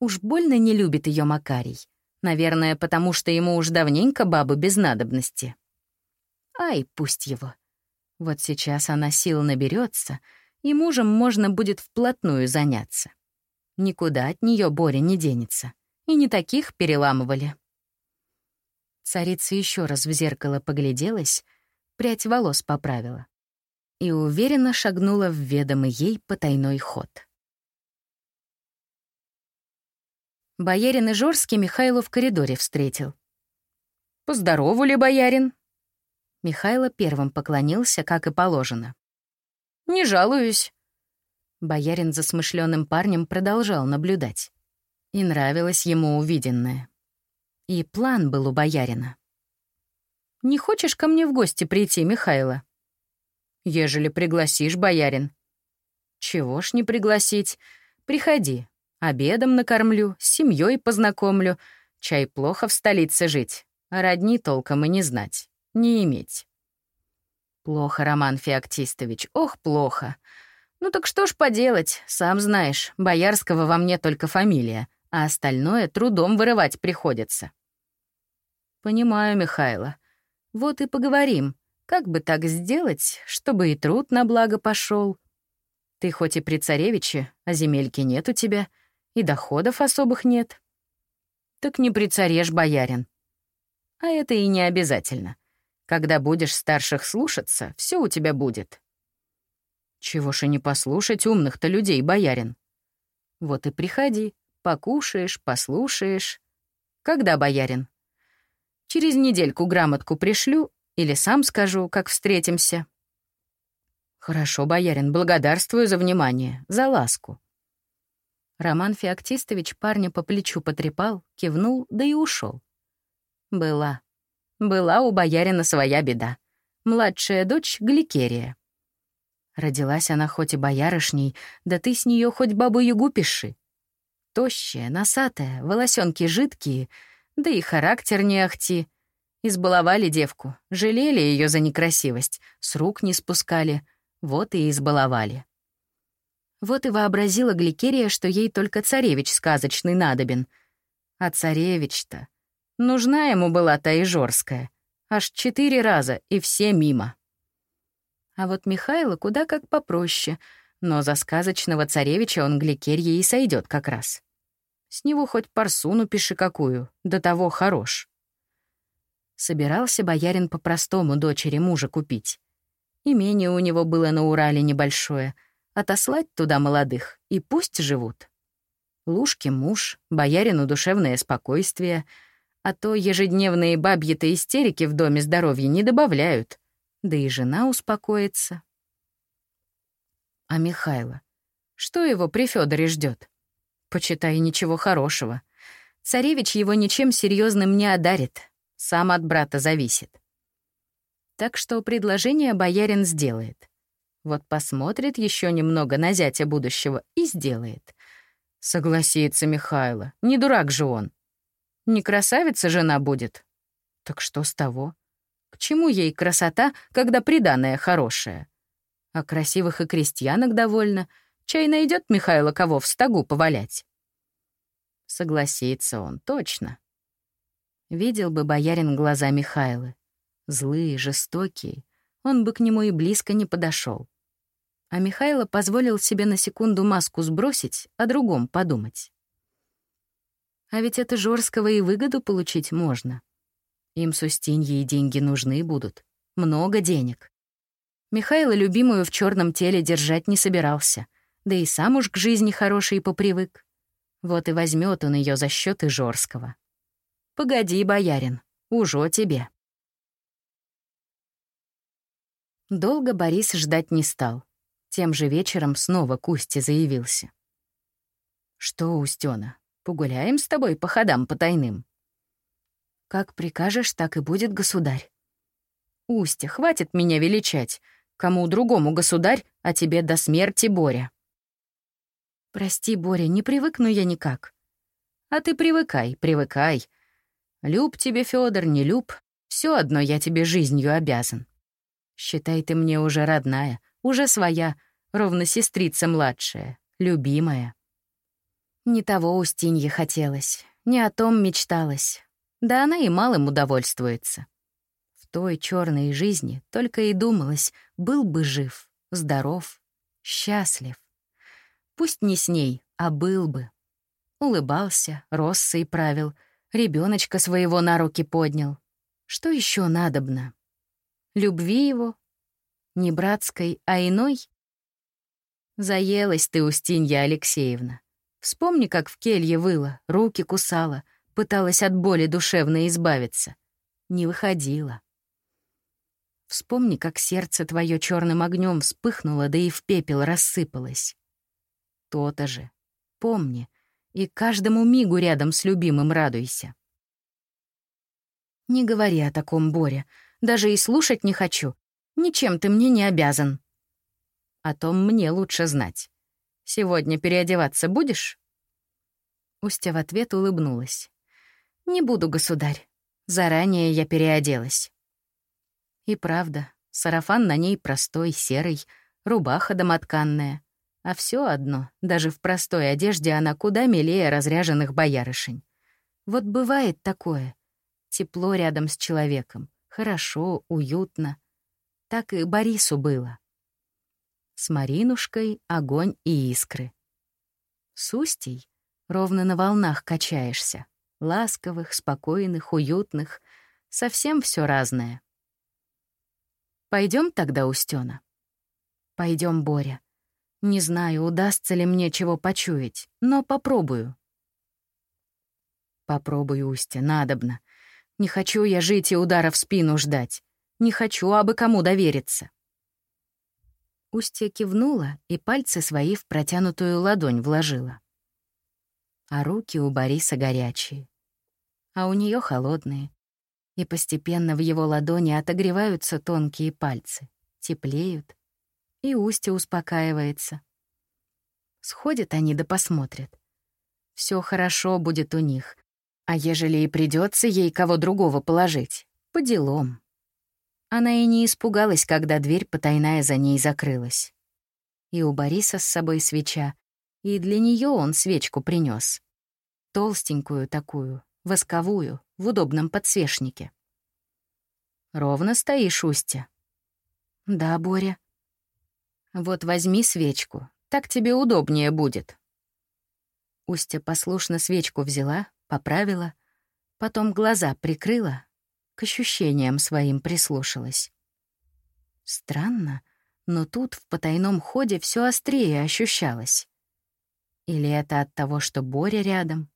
A: Уж больно не любит ее Макарий. Наверное, потому что ему уж давненько бабы без надобности. Ай, пусть его. Вот сейчас она сил наберется, и мужем можно будет вплотную заняться. Никуда от нее Боря не денется. И не таких переламывали. Царица еще раз в зеркало погляделась, прядь волос поправила и уверенно шагнула в ведомый ей потайной ход. Боярин Ижорский Михайлу в коридоре встретил. «Поздоровали, боярин?» Михайло первым поклонился, как и положено. «Не жалуюсь». Боярин за смышленым парнем продолжал наблюдать. И нравилось ему увиденное. И план был у боярина. «Не хочешь ко мне в гости прийти, Михайло?» «Ежели пригласишь, боярин». «Чего ж не пригласить? Приходи. Обедом накормлю, с семьей познакомлю. Чай плохо в столице жить, а родни толком и не знать, не иметь». «Плохо, Роман Феоктистович, ох, плохо. Ну так что ж поделать, сам знаешь, боярского во мне только фамилия а остальное трудом вырывать приходится. Понимаю, Михайло. Вот и поговорим, как бы так сделать, чтобы и труд на благо пошел. Ты хоть и при царевиче, а земельки нет у тебя, и доходов особых нет. Так не при царешь, боярин. А это и не обязательно. Когда будешь старших слушаться, все у тебя будет. Чего ж и не послушать умных-то людей, боярин. Вот и приходи, покушаешь, послушаешь. Когда, боярин? Через недельку грамотку пришлю или сам скажу, как встретимся. Хорошо, боярин, благодарствую за внимание, за ласку. Роман Феоктистович парня по плечу потрепал, кивнул, да и ушел. Была. Была у боярина своя беда. Младшая дочь — Гликерия. Родилась она хоть и боярышней, да ты с нее хоть бабу-ягу пиши. Тощая, носатая, волосенки жидкие, да и характер не ахти. Избаловали девку, жалели ее за некрасивость, с рук не спускали, вот и избаловали. Вот и вообразила Гликерия, что ей только царевич сказочный надобен. А царевич-то... Нужна ему была та Ижорская. Аж четыре раза, и все мимо. А вот Михайло куда как попроще, но за сказочного царевича он Гликерье и сойдет как раз. С него хоть парсуну пиши какую, до того хорош. Собирался боярин по-простому дочери мужа купить. Имение у него было на Урале небольшое, отослать туда молодых, и пусть живут. Лужке муж, боярину душевное спокойствие, а то ежедневные бабьи-то истерики в доме здоровья не добавляют, да и жена успокоится. А Михайло? Что его при Федоре ждет? Почитай, ничего хорошего. Царевич его ничем серьезным не одарит, сам от брата зависит. Так что предложение боярин сделает. Вот посмотрит еще немного на зятя будущего и сделает. Согласится Михайло, не дурак же он. Не красавица жена будет. Так что с того? К чему ей красота, когда приданная хорошая? А красивых и крестьянок довольно. Чай найдет Михайло кого в стогу повалять. Согласится он, точно. Видел бы боярин глаза Михайлы злые, жестокие, он бы к нему и близко не подошел. А Михайло позволил себе на секунду маску сбросить, о другом подумать. А ведь это Жорского и выгоду получить можно. Им с Устиньей деньги нужны будут. Много денег. Михайло любимую в черном теле держать не собирался, да и сам уж к жизни хороший попривык. Вот и возьмет он ее за счет Ижорского. Погоди, боярин, ужо тебе. Долго Борис ждать не стал. Тем же вечером снова Кусти заявился. «Что, Устёна, погуляем с тобой по ходам потайным?» «Как прикажешь, так и будет, государь». «Устя, хватит меня величать. Кому другому государь, а тебе до смерти Боря». «Прости, Боря, не привыкну я никак». «А ты привыкай, привыкай. Люб тебе, Федор, не люб, все одно я тебе жизнью обязан». Считай, ты мне уже родная, уже своя, ровно сестрица младшая, любимая. Не того Устинье хотелось, не о том мечталось. Да она и малым удовольствуется. В той черной жизни только и думалось, был бы жив, здоров, счастлив. Пусть не с ней, а был бы. Улыбался, росся и правил, ребеночка своего на руки поднял. Что еще надобно? Любви его? Не братской, а иной? Заелась ты, Устинья Алексеевна. Вспомни, как в келье выла, руки кусала, пыталась от боли душевно избавиться. Не выходила. Вспомни, как сердце твое черным огнем вспыхнуло, да и в пепел рассыпалось. То-то же. Помни, и каждому мигу рядом с любимым радуйся. Не говори о таком, Боря, даже и слушать не хочу. Ничем ты мне не обязан. О том мне лучше знать. Сегодня переодеваться будешь?» Устя в ответ улыбнулась. «Не буду, государь. Заранее я переоделась». И правда, сарафан на ней простой, серый, рубаха домотканная. А все одно, даже в простой одежде она куда милее разряженных боярышень. Вот бывает такое. Тепло рядом с человеком. Хорошо, уютно. Так и Борису было. С Маринушкой огонь и искры. С Устей ровно на волнах качаешься. Ласковых, спокойных, уютных. Совсем все разное. Пойдем тогда, Устёна? Пойдем, Боря. Не знаю, удастся ли мне чего почуять, но попробую. Попробую, Устя, надобно. Не хочу я жить и удара в спину ждать. Не хочу, а бы кому довериться. Устья кивнула и пальцы свои в протянутую ладонь вложила. А руки у Бориса горячие, а у нее холодные. И постепенно в его ладони отогреваются тонкие пальцы, теплеют, и Устья успокаивается. Сходят они да посмотрят. Все хорошо будет у них, а ежели и придется ей кого другого положить, по делам. Она и не испугалась, когда дверь потайная за ней закрылась. И у Бориса с собой свеча, и для нее он свечку принес. Толстенькую такую, восковую, в удобном подсвечнике. «Ровно стоишь, Устя?» «Да, Боря». «Вот возьми свечку, так тебе удобнее будет». Устя послушно свечку взяла, поправила, потом глаза прикрыла, к ощущениям своим прислушалась. Странно, но тут в потайном ходе все острее ощущалось. Или это от того, что Боря рядом?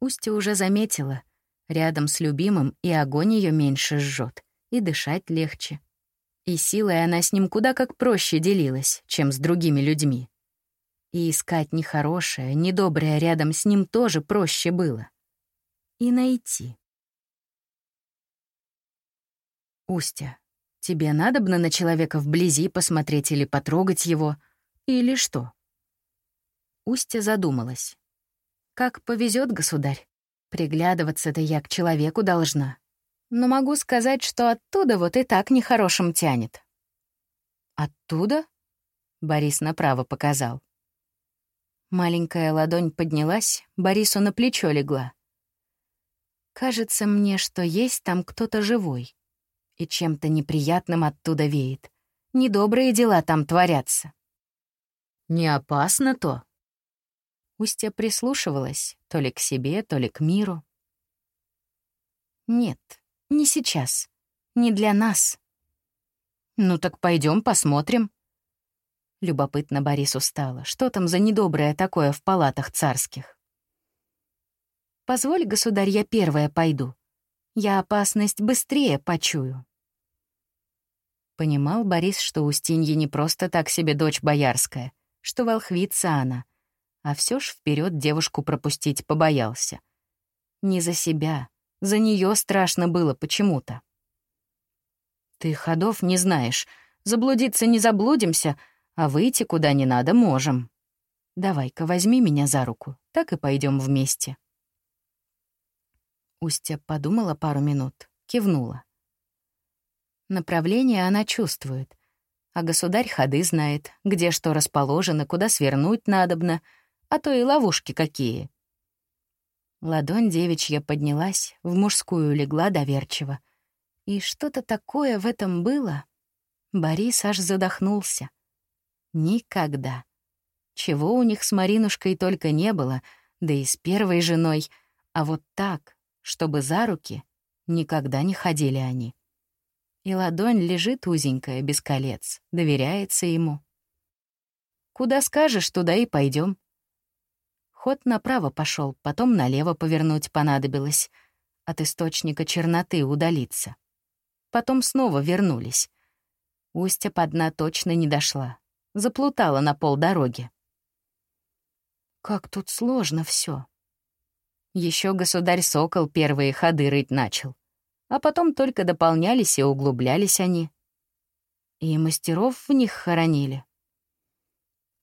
A: Устья уже заметила, рядом с любимым и огонь ее меньше жжет, и дышать легче. И силой она с ним куда как проще делилась, чем с другими людьми. И искать нехорошее, недоброе рядом с ним тоже проще было. И найти. Устя, тебе надобно на человека вблизи посмотреть или потрогать его, или что? Устя задумалась. Как повезет, государь. Приглядываться-то я к человеку должна. Но могу сказать, что оттуда вот и так нехорошим тянет. Оттуда? Борис направо показал. Маленькая ладонь поднялась, Борису на плечо легла. Кажется мне, что есть там кто-то живой. И чем-то неприятным оттуда веет. Недобрые дела там творятся. Не опасно то? Устья прислушивалась то ли к себе, то ли к миру. Нет, не сейчас. Не для нас. Ну так пойдем посмотрим. Любопытно Борису стало. Что там за недоброе такое в палатах царских? «Позволь, государь, я первая пойду. Я опасность быстрее почую». Понимал Борис, что Устинья не просто так себе дочь боярская, что волхвица она, а все ж вперед девушку пропустить побоялся. Не за себя, за нее страшно было почему-то. «Ты ходов не знаешь, заблудиться не заблудимся, а выйти куда не надо можем. Давай-ка возьми меня за руку, так и пойдем вместе». Устья подумала пару минут, кивнула. Направление она чувствует, а государь ходы знает, где что расположено, куда свернуть надобно, а то и ловушки какие. Ладонь девичья поднялась, в мужскую легла доверчиво. И что-то такое в этом было. Борис аж задохнулся. Никогда. Чего у них с Маринушкой только не было, да и с первой женой, а вот так, чтобы за руки, никогда не ходили они. И ладонь лежит узенькая, без колец, доверяется ему. Куда скажешь, туда и пойдем. Ход направо пошел, потом налево повернуть понадобилось. От источника черноты удалиться. Потом снова вернулись. Устья по дна точно не дошла заплутала на полдороги. Как тут сложно все. Еще государь-сокол первые ходы рыть начал, а потом только дополнялись и углублялись они. И мастеров в них хоронили.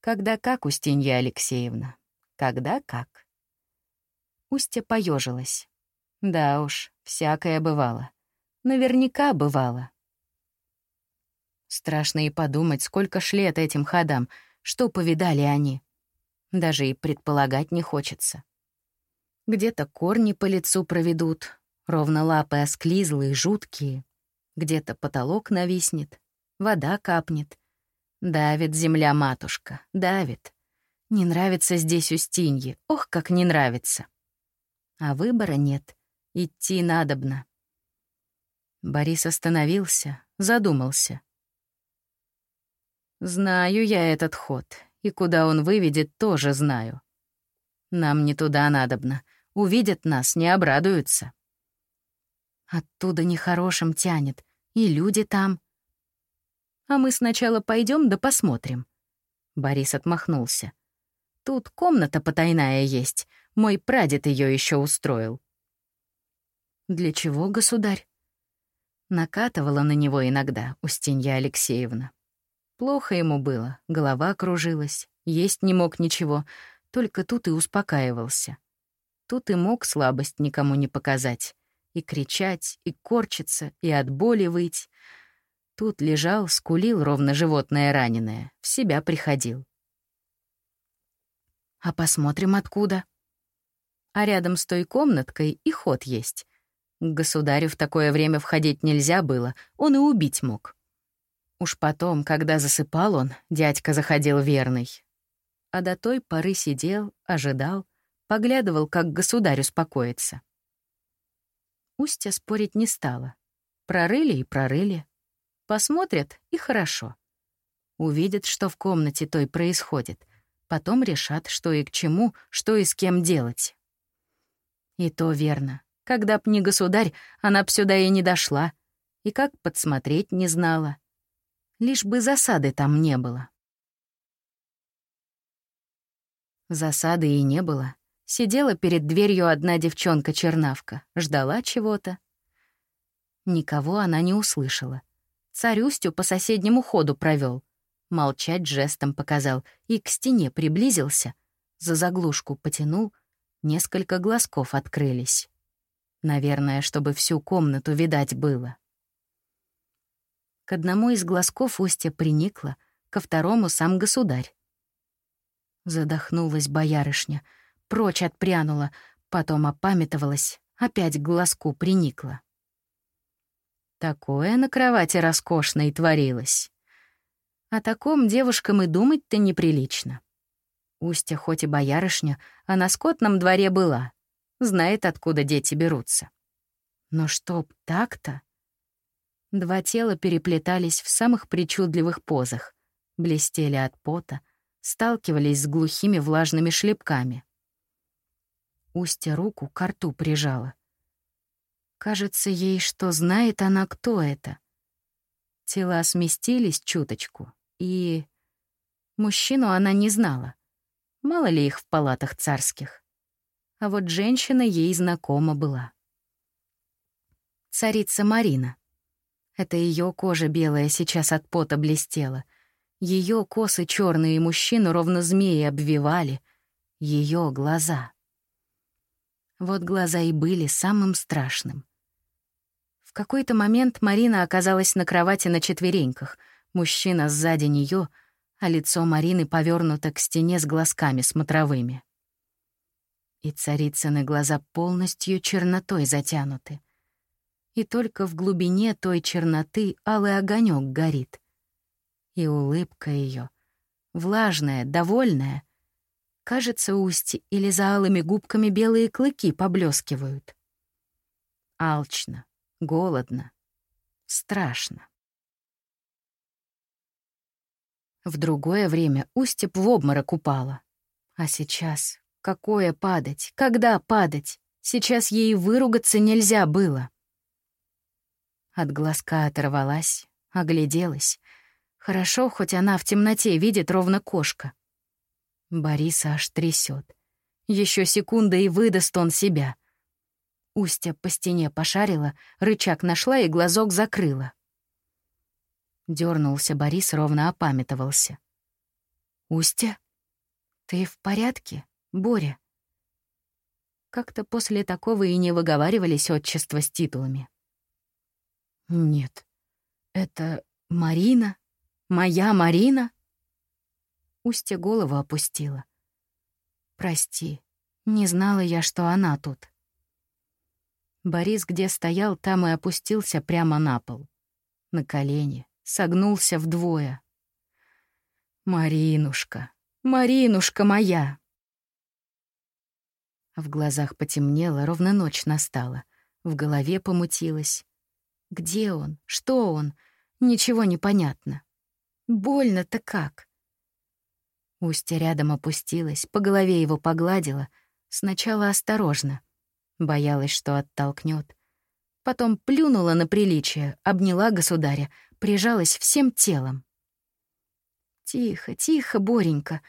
A: Когда как, Устинья Алексеевна, когда как. Устья поежилась. Да уж, всякое бывало. Наверняка бывало. Страшно и подумать, сколько ж лет этим ходам, что повидали они. Даже и предполагать не хочется. Где-то корни по лицу проведут, ровно лапы осклизлые, жуткие. Где-то потолок нависнет, вода капнет. Давит земля-матушка, давит. Не нравится здесь Устинье, ох, как не нравится. А выбора нет, идти надобно. Борис остановился, задумался. Знаю я этот ход, и куда он выведет, тоже знаю. Нам не туда надобно. Увидят нас, не обрадуются. Оттуда нехорошим тянет, и люди там. А мы сначала пойдем да посмотрим. Борис отмахнулся. Тут комната потайная есть. Мой прадед ее еще устроил. Для чего, государь? Накатывала на него иногда Устинья Алексеевна. Плохо ему было, голова кружилась, есть не мог ничего, только тут и успокаивался. Тут и мог слабость никому не показать, и кричать, и корчиться, и от боли выть. Тут лежал, скулил ровно животное раненое, в себя приходил. А посмотрим откуда. А рядом с той комнаткой и ход есть. К государю в такое время входить нельзя было, он и убить мог. Уж потом, когда засыпал он, дядька заходил верный. А до той поры сидел, ожидал, поглядывал, как государь успокоится. Устья спорить не стала. Прорыли и прорыли. Посмотрят — и хорошо. Увидят, что в комнате той происходит. Потом решат, что и к чему, что и с кем делать. И то верно. Когда б не государь, она б сюда и не дошла. И как подсмотреть не знала. Лишь бы засады там не было. Засады и не было. Сидела перед дверью одна девчонка-чернавка, ждала чего-то. Никого она не услышала. Царь Устю по соседнему ходу провел, Молчать жестом показал и к стене приблизился. За заглушку потянул, несколько глазков открылись. Наверное, чтобы всю комнату видать было. К одному из глазков Устья приникла, ко второму — сам государь. Задохнулась боярышня, прочь отпрянула, потом опамятовалась, опять к глазку приникла. Такое на кровати роскошно и творилось. О таком девушкам и думать-то неприлично. Устья хоть и боярышня, а на скотном дворе была. Знает, откуда дети берутся. Но чтоб так-то... Два тела переплетались в самых причудливых позах, блестели от пота, сталкивались с глухими влажными шлепками. Устья руку к рту прижала. Кажется ей, что знает она, кто это. Тела сместились чуточку, и... Мужчину она не знала. Мало ли их в палатах царских. А вот женщина ей знакома была. Царица Марина — это ее кожа белая сейчас от пота блестела. Ее косы черные мужчину ровно змеи обвивали. Ее глаза. Вот глаза и были самым страшным. Какой-то момент Марина оказалась на кровати на четвереньках, мужчина сзади нее, а лицо Марины повернуто к стене с глазками смотровыми. И царицыны глаза полностью чернотой затянуты и только в глубине той черноты алый огонек горит. И улыбка ее, влажная, довольная, кажется, устье или за алыми губками белые клыки поблескивают. Алчно, голодно, страшно. В другое время устье в обморок упала. А сейчас какое падать, когда падать? Сейчас ей выругаться нельзя было. От глазка оторвалась, огляделась. Хорошо, хоть она в темноте видит ровно кошка. Бориса аж трясет. Еще секунда и выдаст он себя. Устья по стене пошарила, рычаг нашла и глазок закрыла. Дернулся Борис, ровно опамятовался. «Устья, ты в порядке, Боря?» Как-то после такого и не выговаривались отчества с титулами. Нет. Это Марина? Моя Марина? Устья голову опустила. Прости, не знала я, что она тут. Борис где стоял, там и опустился прямо на пол. На колени, согнулся вдвое. «Маринушка, Маринушка моя!» В глазах потемнело, ровно ночь настала. В голове помутилась. Где он? Что он? Ничего не понятно. Больно-то как. Устья рядом опустилась, по голове его погладила, сначала осторожно. Боялась, что оттолкнет. Потом плюнула на приличие, обняла государя, прижалась всем телом. «Тихо, тихо, Боренька.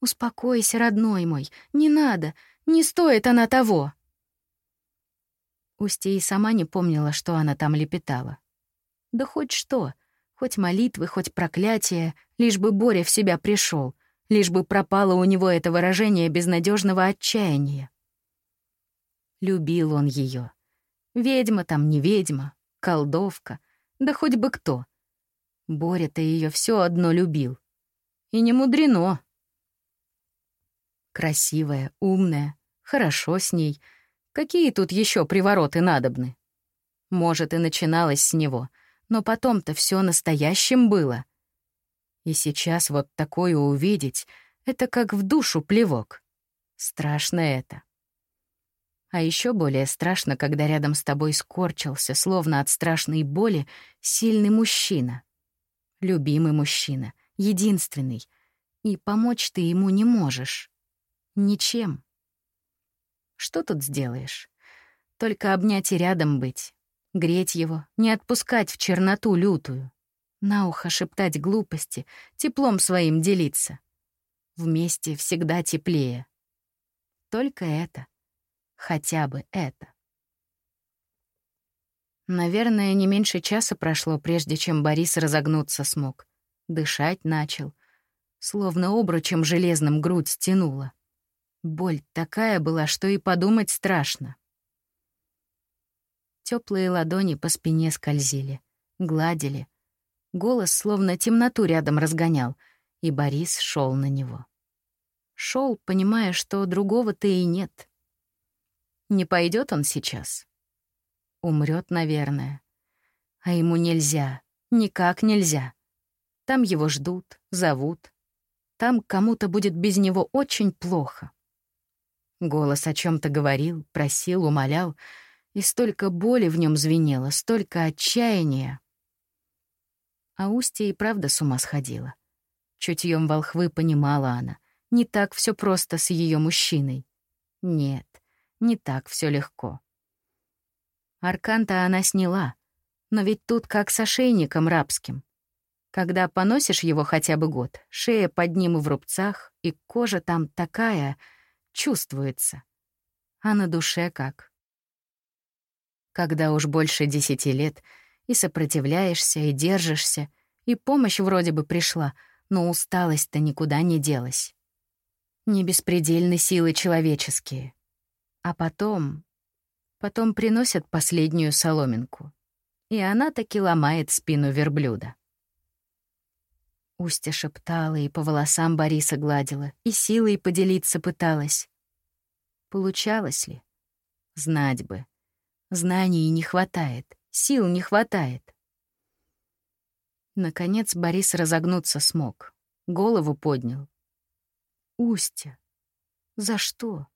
A: Успокойся, родной мой. Не надо, не стоит она того». Устья и сама не помнила, что она там лепетала. Да хоть что, хоть молитвы, хоть проклятие, лишь бы Боря в себя пришел, лишь бы пропало у него это выражение безнадежного отчаяния. Любил он ее. Ведьма там не ведьма, колдовка, да хоть бы кто. Боря-то ее все одно любил. И не мудрено. Красивая, умная, хорошо с ней. Какие тут еще привороты надобны? Может, и начиналось с него, но потом-то все настоящим было. И сейчас вот такое увидеть — это как в душу плевок. Страшно это. А еще более страшно, когда рядом с тобой скорчился, словно от страшной боли, сильный мужчина. Любимый мужчина, единственный. И помочь ты ему не можешь. Ничем. Что тут сделаешь? Только обнять и рядом быть. Греть его, не отпускать в черноту лютую. На ухо шептать глупости, теплом своим делиться. Вместе всегда теплее. Только это. Хотя бы это. Наверное, не меньше часа прошло, прежде чем Борис разогнуться смог. Дышать начал. Словно обручем железным грудь стянула. Боль такая была, что и подумать страшно. Теплые ладони по спине скользили, гладили. Голос словно темноту рядом разгонял, и Борис шел на него. Шел, понимая, что другого-то и нет. Не пойдет он сейчас. Умрет, наверное. А ему нельзя, никак нельзя. Там его ждут, зовут. Там кому-то будет без него очень плохо. Голос о чем то говорил, просил, умолял, и столько боли в нем звенело, столько отчаяния. А Устья и правда с ума сходила. Чутьем волхвы понимала она, не так все просто с ее мужчиной. Нет, не так все легко. Арканта она сняла, но ведь тут как с ошейником рабским. Когда поносишь его хотя бы год, шея под ним в рубцах, и кожа там такая — чувствуется. А на душе как? Когда уж больше десяти лет, и сопротивляешься, и держишься, и помощь вроде бы пришла, но усталость-то никуда не делась. Не беспредельны силы человеческие. А потом... Потом приносят последнюю соломинку. И она таки ломает спину верблюда. Устя шептала и по волосам Бориса гладила, и силой поделиться пыталась. Получалось ли? Знать бы. Знаний не хватает, сил не хватает. Наконец Борис разогнуться смог, голову поднял. «Устя, за что?»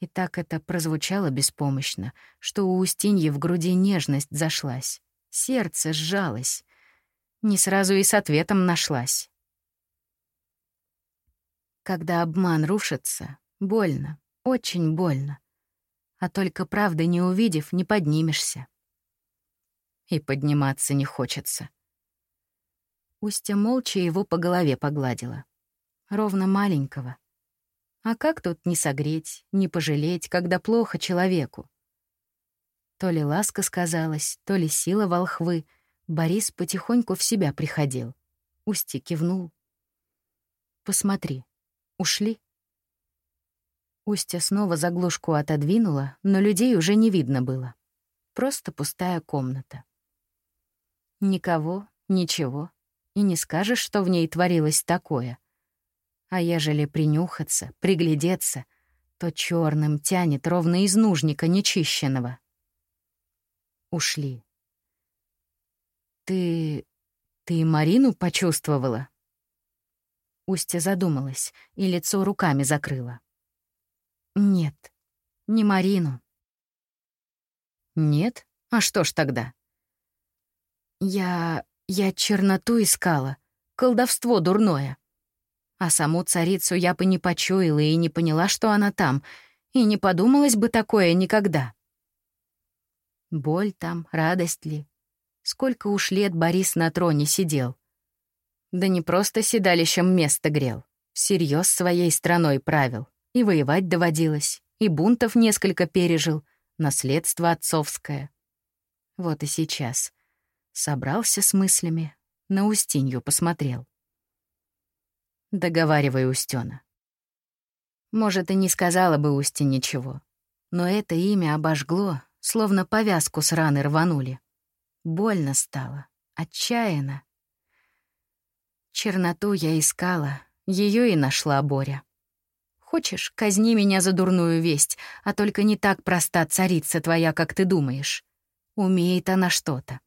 A: И так это прозвучало беспомощно, что у Устиньи в груди нежность зашлась, сердце сжалось, не сразу и с ответом нашлась. Когда обман рушится, больно, очень больно. А только правды не увидев, не поднимешься. И подниматься не хочется. Устя молча его по голове погладила. Ровно маленького. А как тут не согреть, не пожалеть, когда плохо человеку? То ли ласка сказалась, то ли сила волхвы — Борис потихоньку в себя приходил. Усти кивнул. «Посмотри, ушли?» Устья снова заглушку отодвинула, но людей уже не видно было. Просто пустая комната. Никого, ничего, и не скажешь, что в ней творилось такое. А ежели принюхаться, приглядеться, то черным тянет ровно из нужника нечищенного. Ушли. «Ты... ты Марину почувствовала?» Устья задумалась и лицо руками закрыла. «Нет, не Марину». «Нет? А что ж тогда?» «Я... Я черноту искала, колдовство дурное. А саму царицу я бы не почуяла и не поняла, что она там, и не подумалось бы такое никогда. Боль там, радость ли? Сколько уж лет Борис на троне сидел. Да не просто седалищем место грел, всерьез своей страной правил. И воевать доводилось, и бунтов несколько пережил, наследство отцовское. Вот и сейчас. Собрался с мыслями, на Устинью посмотрел. Договаривай, Устёна. Может, и не сказала бы Усти ничего, но это имя обожгло, словно повязку с раны рванули. Больно стало, отчаянно. Черноту я искала, ее и нашла Боря. Хочешь, казни меня за дурную весть, а только не так проста царица твоя, как ты думаешь. Умеет она что-то.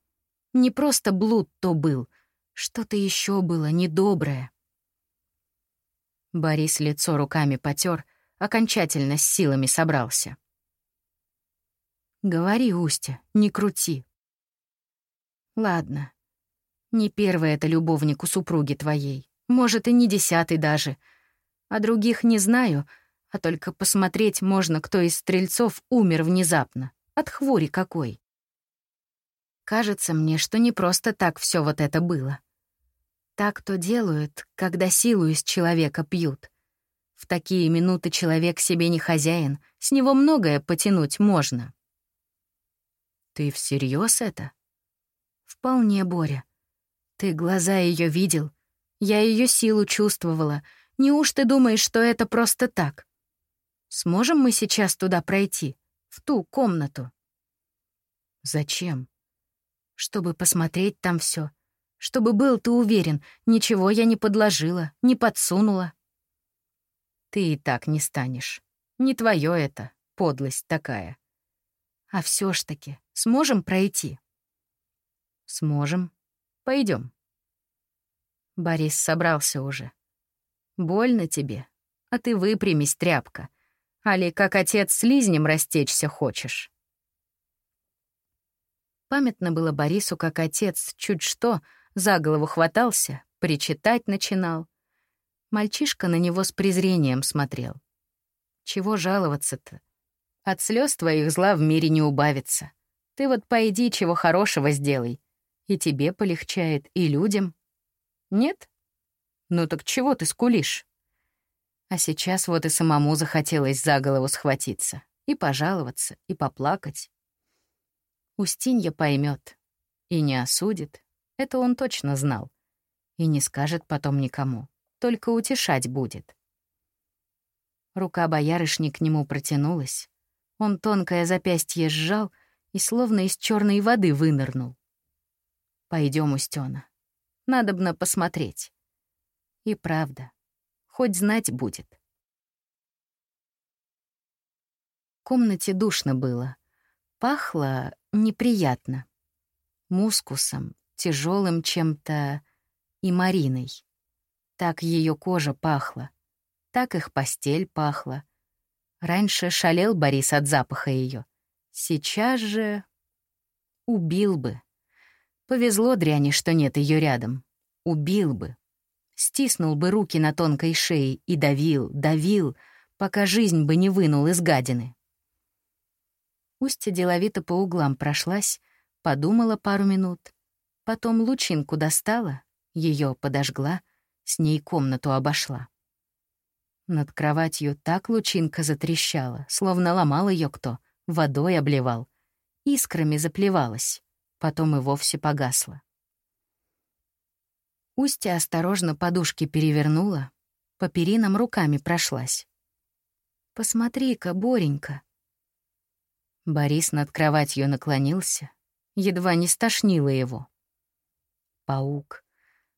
A: Не просто блуд то был, что-то еще было недоброе. Борис лицо руками потер, окончательно с силами собрался. «Говори, Устя, не крути». «Ладно. Не первый это любовник у супруги твоей, может, и не десятый даже — а других не знаю, а только посмотреть можно, кто из стрельцов умер внезапно. От хвори какой. Кажется мне, что не просто так все вот это было. Так то делают, когда силу из человека пьют. В такие минуты человек себе не хозяин, с него многое потянуть можно. Ты всерьез это? Вполне, Боря. Ты глаза ее видел. Я ее силу чувствовала — Неуж ты думаешь, что это просто так? Сможем мы сейчас туда пройти, в ту комнату? Зачем? Чтобы посмотреть там все, Чтобы был ты уверен, ничего я не подложила, не подсунула. Ты и так не станешь. Не твое это, подлость такая. А все ж таки, сможем пройти? Сможем. Пойдем. Борис собрался уже. Больно тебе, а ты выпрямись, тряпка. Али как отец слизнем растечься хочешь. Памятно было Борису, как отец чуть что за голову хватался, причитать начинал. Мальчишка на него с презрением смотрел. Чего жаловаться-то? От слез твоих зла в мире не убавится. Ты вот пойди, чего хорошего сделай. И тебе полегчает, и людям. Нет? Ну так чего ты скулишь? А сейчас вот и самому захотелось за голову схватиться, и пожаловаться, и поплакать. Устинья поймет и не осудит, это он точно знал, и не скажет потом никому, только утешать будет. Рука боярышни к нему протянулась, он тонкое запястье сжал и словно из черной воды вынырнул. Пойдем, Устёна. Надобно посмотреть. И правда, хоть знать будет. В комнате душно было. Пахло неприятно. Мускусом, тяжелым чем-то и Мариной. Так ее кожа пахла. Так их постель пахла. Раньше шалел Борис от запаха ее. Сейчас же... Убил бы. Повезло дряни, что нет ее рядом. Убил бы стиснул бы руки на тонкой шее и давил, давил, пока жизнь бы не вынул из гадины. Устья деловито по углам прошлась, подумала пару минут, потом лучинку достала, ее подожгла, с ней комнату обошла. Над кроватью так лучинка затрещала, словно ломал ее кто, водой обливал, искрами заплевалась, потом и вовсе погасла. Устья осторожно подушки перевернула, по перинам руками прошлась. «Посмотри-ка, Боренька!» Борис над кроватью наклонился, едва не стошнило его. Паук.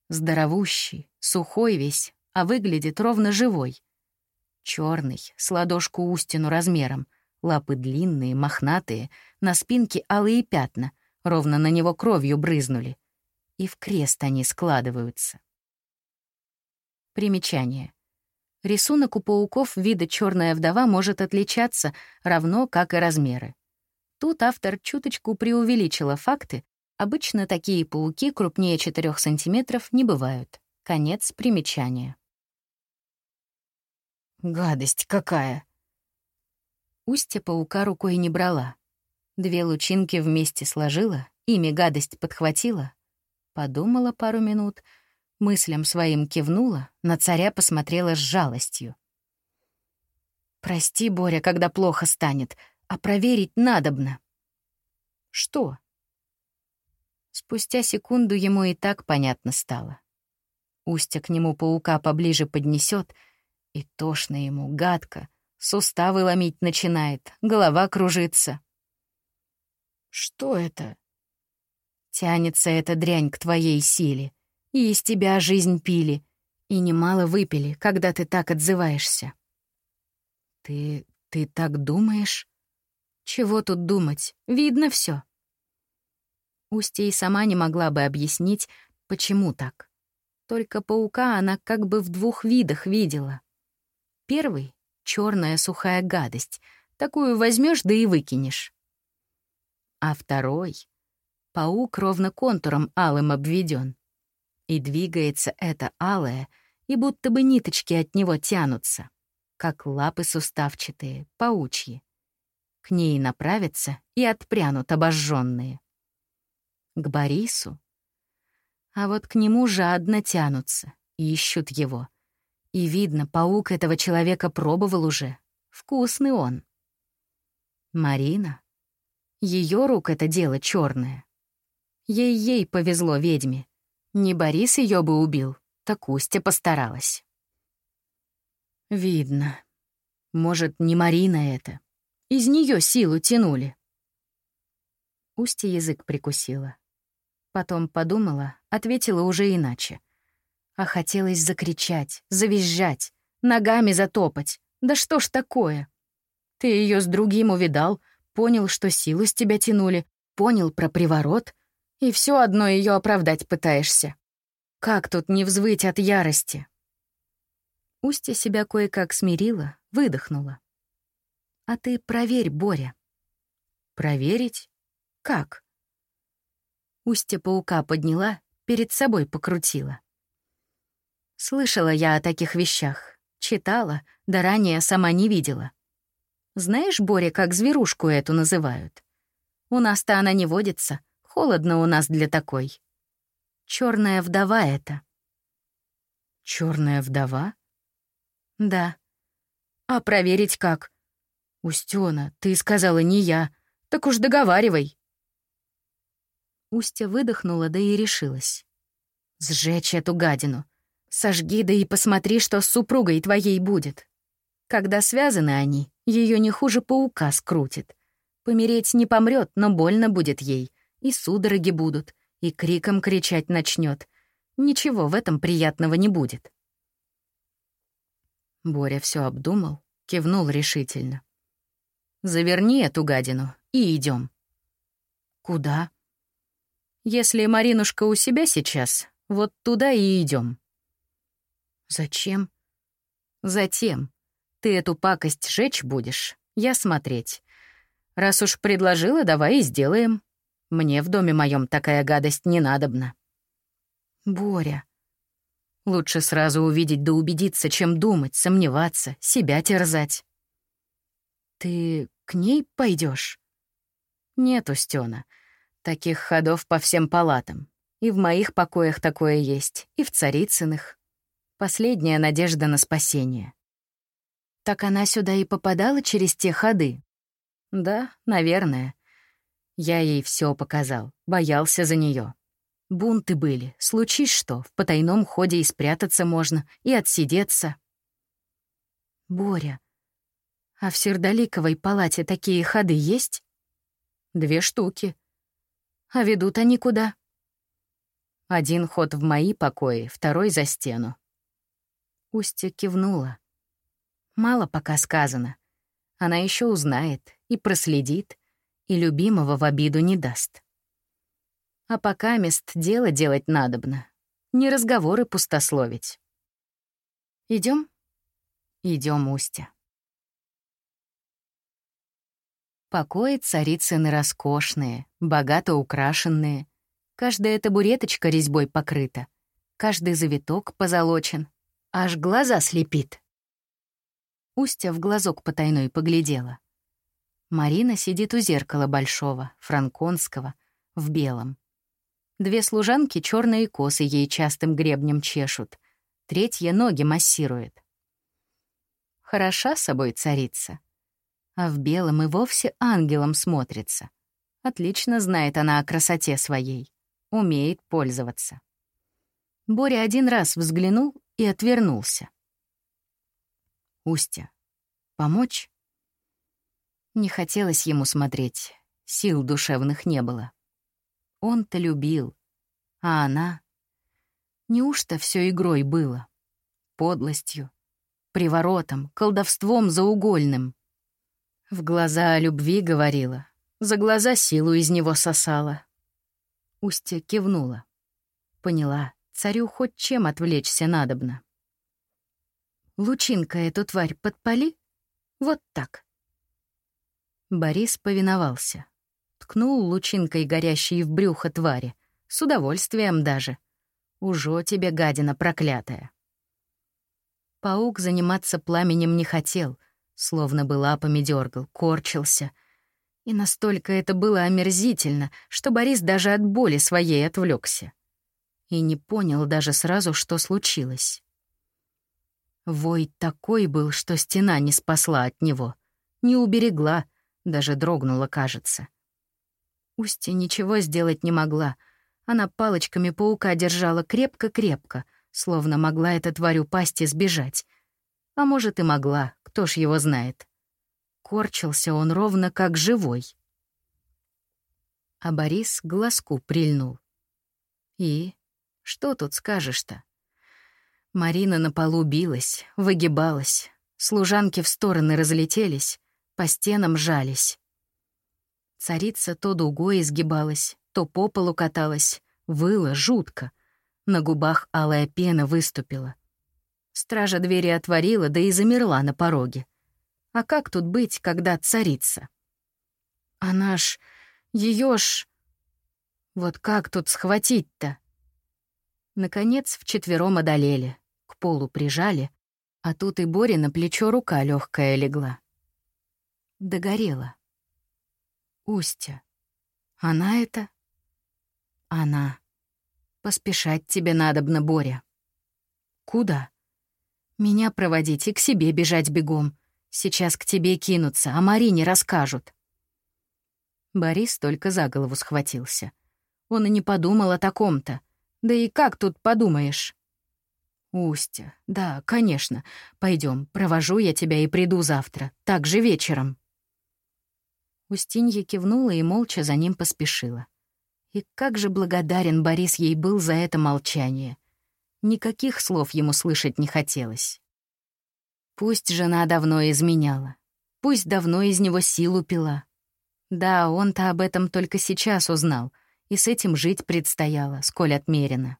A: Здоровущий, сухой весь, а выглядит ровно живой. Черный, с ладошку Устину размером, лапы длинные, мохнатые, на спинке алые пятна, ровно на него кровью брызнули — и в крест они складываются. Примечание. Рисунок у пауков вида черная вдова может отличаться, равно как и размеры. Тут автор чуточку преувеличила факты, Обычно такие пауки крупнее 4 сантиметров не бывают. Конец примечания.
B: «Гадость какая!»
A: Устья паука рукой не брала. Две лучинки вместе сложила, ими гадость подхватила. Подумала пару минут, мыслям своим кивнула, на царя посмотрела с жалостью. «Прости, Боря, когда плохо станет, а проверить надобно». «Что?» Спустя секунду ему и так понятно стало. Устья к нему паука поближе поднесет, и тошно ему, гадко, суставы ломить начинает, голова кружится.
B: «Что это?»
A: Тянется эта дрянь к твоей силе, и из тебя жизнь пили, и немало выпили, когда ты так отзываешься.
B: Ты... ты так думаешь?
A: Чего тут думать? Видно все. Устья и сама не могла бы объяснить, почему так. Только паука она как бы в двух видах видела. Первый — черная сухая гадость. Такую возьмешь да и выкинешь. А второй — паук ровно контуром алым обведен. И двигается это алое, и будто бы ниточки от него тянутся как лапы суставчатые, паучьи. К ней направятся и отпрянут обожженные. К Борису. А вот к нему жадно тянутся, ищут его. И видно, паук этого человека пробовал уже. Вкусный он. Марина. Ее рук это дело черное. Ей-ей повезло ведьме. Не Борис ее бы убил, так Устя постаралась. Видно. Может, не Марина это. Из нее силу тянули. Устье язык прикусила. Потом подумала, ответила уже иначе. А хотелось закричать, завизжать, ногами затопать. Да что ж такое? Ты ее с другим увидал, понял, что силу с тебя тянули, понял про приворот, и все одно ее оправдать пытаешься. Как тут не взвыть от ярости? Устья себя кое-как смирила, выдохнула. «А ты проверь, Боря». «Проверить? Как?» Устья паука подняла, перед собой покрутила. Слышала я о таких вещах, читала, да ранее сама не видела. Знаешь, Боря, как зверушку эту называют? У нас-то она не водится, холодно у нас для такой. Черная вдова это.
B: Черная вдова?
A: Да.
B: А проверить как? Устёна, ты сказала не я. Так уж договаривай.
A: Устья выдохнула, да и решилась. Сжечь эту гадину. Сожги, да и посмотри, что с супругой твоей будет. Когда связаны они, ее не хуже паука скрутит. Помереть не помрет, но больно будет ей. И судороги будут, и криком кричать начнет. Ничего в этом приятного не будет. Боря все обдумал, кивнул решительно. «Заверни эту гадину и идем. «Куда?» «Если Маринушка у себя сейчас, вот туда и идем.
B: «Зачем?»
A: «Затем. Ты эту пакость жечь будешь, я смотреть. Раз уж предложила, давай и сделаем. Мне в доме моем такая гадость не надобна».
B: «Боря»,
A: Лучше сразу увидеть да убедиться, чем думать, сомневаться, себя терзать.
B: Ты к ней пойдешь?
A: Нет, Устёна. Таких ходов по всем палатам. И в моих покоях такое есть, и в царицыных. Последняя надежда на спасение. Так она сюда и попадала через те ходы? Да, наверное. Я ей все показал, боялся за нее. Бунты были. Случись что, в потайном ходе и спрятаться можно, и отсидеться.
B: Боря, а в Сердоликовой палате такие ходы есть?
A: Две штуки. А ведут они куда? Один ход в мои покои, второй за стену. Устья кивнула. Мало пока сказано. Она еще узнает и проследит, и любимого в обиду не даст. А пока мест дело делать надобно. Не разговоры пустословить. Идем? Идем, Устя. Покои царицыны роскошные, богато украшенные. Каждая табуреточка резьбой покрыта, каждый завиток позолочен, аж глаза слепит. Устя в глазок потайной поглядела. Марина сидит у зеркала большого, франконского, в белом. Две служанки черные косы ей частым гребнем чешут, третья ноги массирует. Хороша собой царица, а в белом и вовсе ангелом смотрится. Отлично знает она о красоте своей, умеет пользоваться. Боря один раз взглянул и отвернулся. Устя. Помочь? Не хотелось ему смотреть, сил душевных не было. Он-то любил, а она... Неужто все игрой было? Подлостью, приворотом, колдовством заугольным. В глаза о любви говорила, за глаза силу из него сосала. Устья кивнула. Поняла, царю хоть чем отвлечься надобно. «Лучинка эту тварь подпали? Вот так». Борис повиновался. Ткнул лучинкой горящей в брюхо твари. С удовольствием даже. Ужо тебе, гадина проклятая. Паук заниматься пламенем не хотел, словно бы лапами корчился. И настолько это было омерзительно, что Борис даже от боли своей отвлекся. И не понял даже сразу, что случилось. Вой такой был, что стена не спасла от него, не уберегла, даже дрогнула, кажется. Устья ничего сделать не могла. Она палочками паука держала крепко-крепко, словно могла эта тварь упасть и сбежать. А может, и могла, кто ж его знает. Корчился он ровно как живой. А Борис глазку прильнул. И что тут скажешь-то? Марина на полу билась, выгибалась, служанки в стороны разлетелись, по стенам жались. Царица то дугой изгибалась, то по полу каталась, выла жутко. На губах алая пена выступила. Стража двери отворила, да и замерла на пороге. А как тут быть, когда царица? Она ж... её ж... Вот как тут схватить-то? Наконец, вчетвером одолели, к полу прижали, а тут и Боре на плечо рука легкая легла. Догорела. Устья. Она это? Она. Поспешать тебе надобно, Боря. Куда? Меня проводить и к себе бежать бегом. Сейчас к тебе кинутся, а Марине расскажут. Борис только за голову схватился. Он и не подумал о таком-то. Да и как тут подумаешь? Устья, да, конечно. Пойдем, провожу я тебя и приду завтра, так же вечером. Устинья кивнула и молча за ним поспешила. И как же благодарен Борис ей был за это молчание. Никаких слов ему слышать не хотелось. Пусть жена давно изменяла, пусть давно из него силу пила. Да, он-то об этом только сейчас узнал, и с этим жить предстояло, сколь отмерено.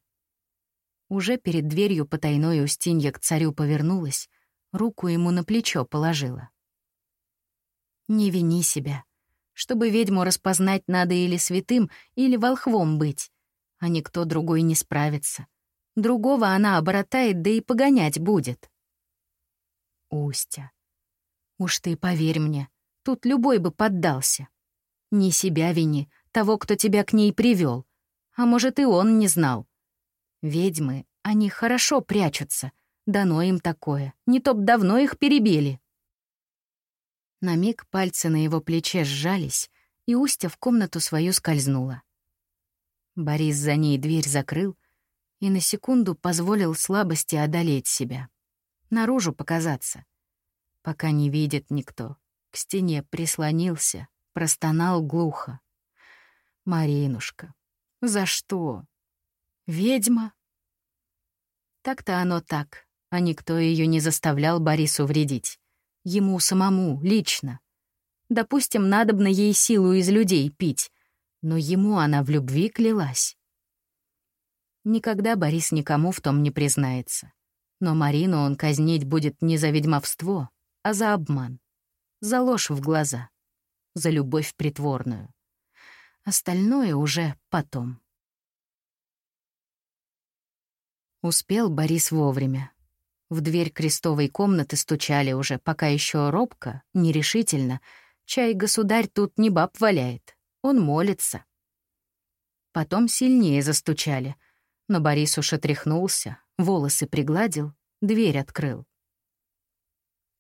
A: Уже перед дверью потайной Устинья к царю повернулась, руку ему на плечо положила. «Не вини себя», чтобы ведьму распознать надо или святым, или волхвом быть. А никто другой не справится. Другого она оборотает, да и погонять будет. Устя. Уж ты поверь мне, тут любой бы поддался. Не себя вини, того, кто тебя к ней привел. А может, и он не знал. Ведьмы, они хорошо прячутся. Дано им такое. Не то б давно их перебили. На миг пальцы на его плече сжались, и Устя в комнату свою скользнула. Борис за ней дверь закрыл и на секунду позволил слабости одолеть себя. Наружу показаться. Пока не видит никто. К стене прислонился, простонал глухо. «Маринушка, за что? Ведьма?» Так-то оно так, а никто ее не заставлял Борису вредить. Ему самому, лично. Допустим, надобно ей силу из людей пить, но ему она в любви клялась. Никогда Борис никому в том не признается. Но Марину он казнить будет не за ведьмовство, а за обман. За ложь в глаза. За любовь притворную. Остальное уже потом. Успел Борис вовремя. В дверь крестовой комнаты стучали уже, пока еще робко, нерешительно. Чай государь тут не баб валяет, он молится. Потом сильнее застучали, но Борис уж отряхнулся, волосы пригладил, дверь открыл.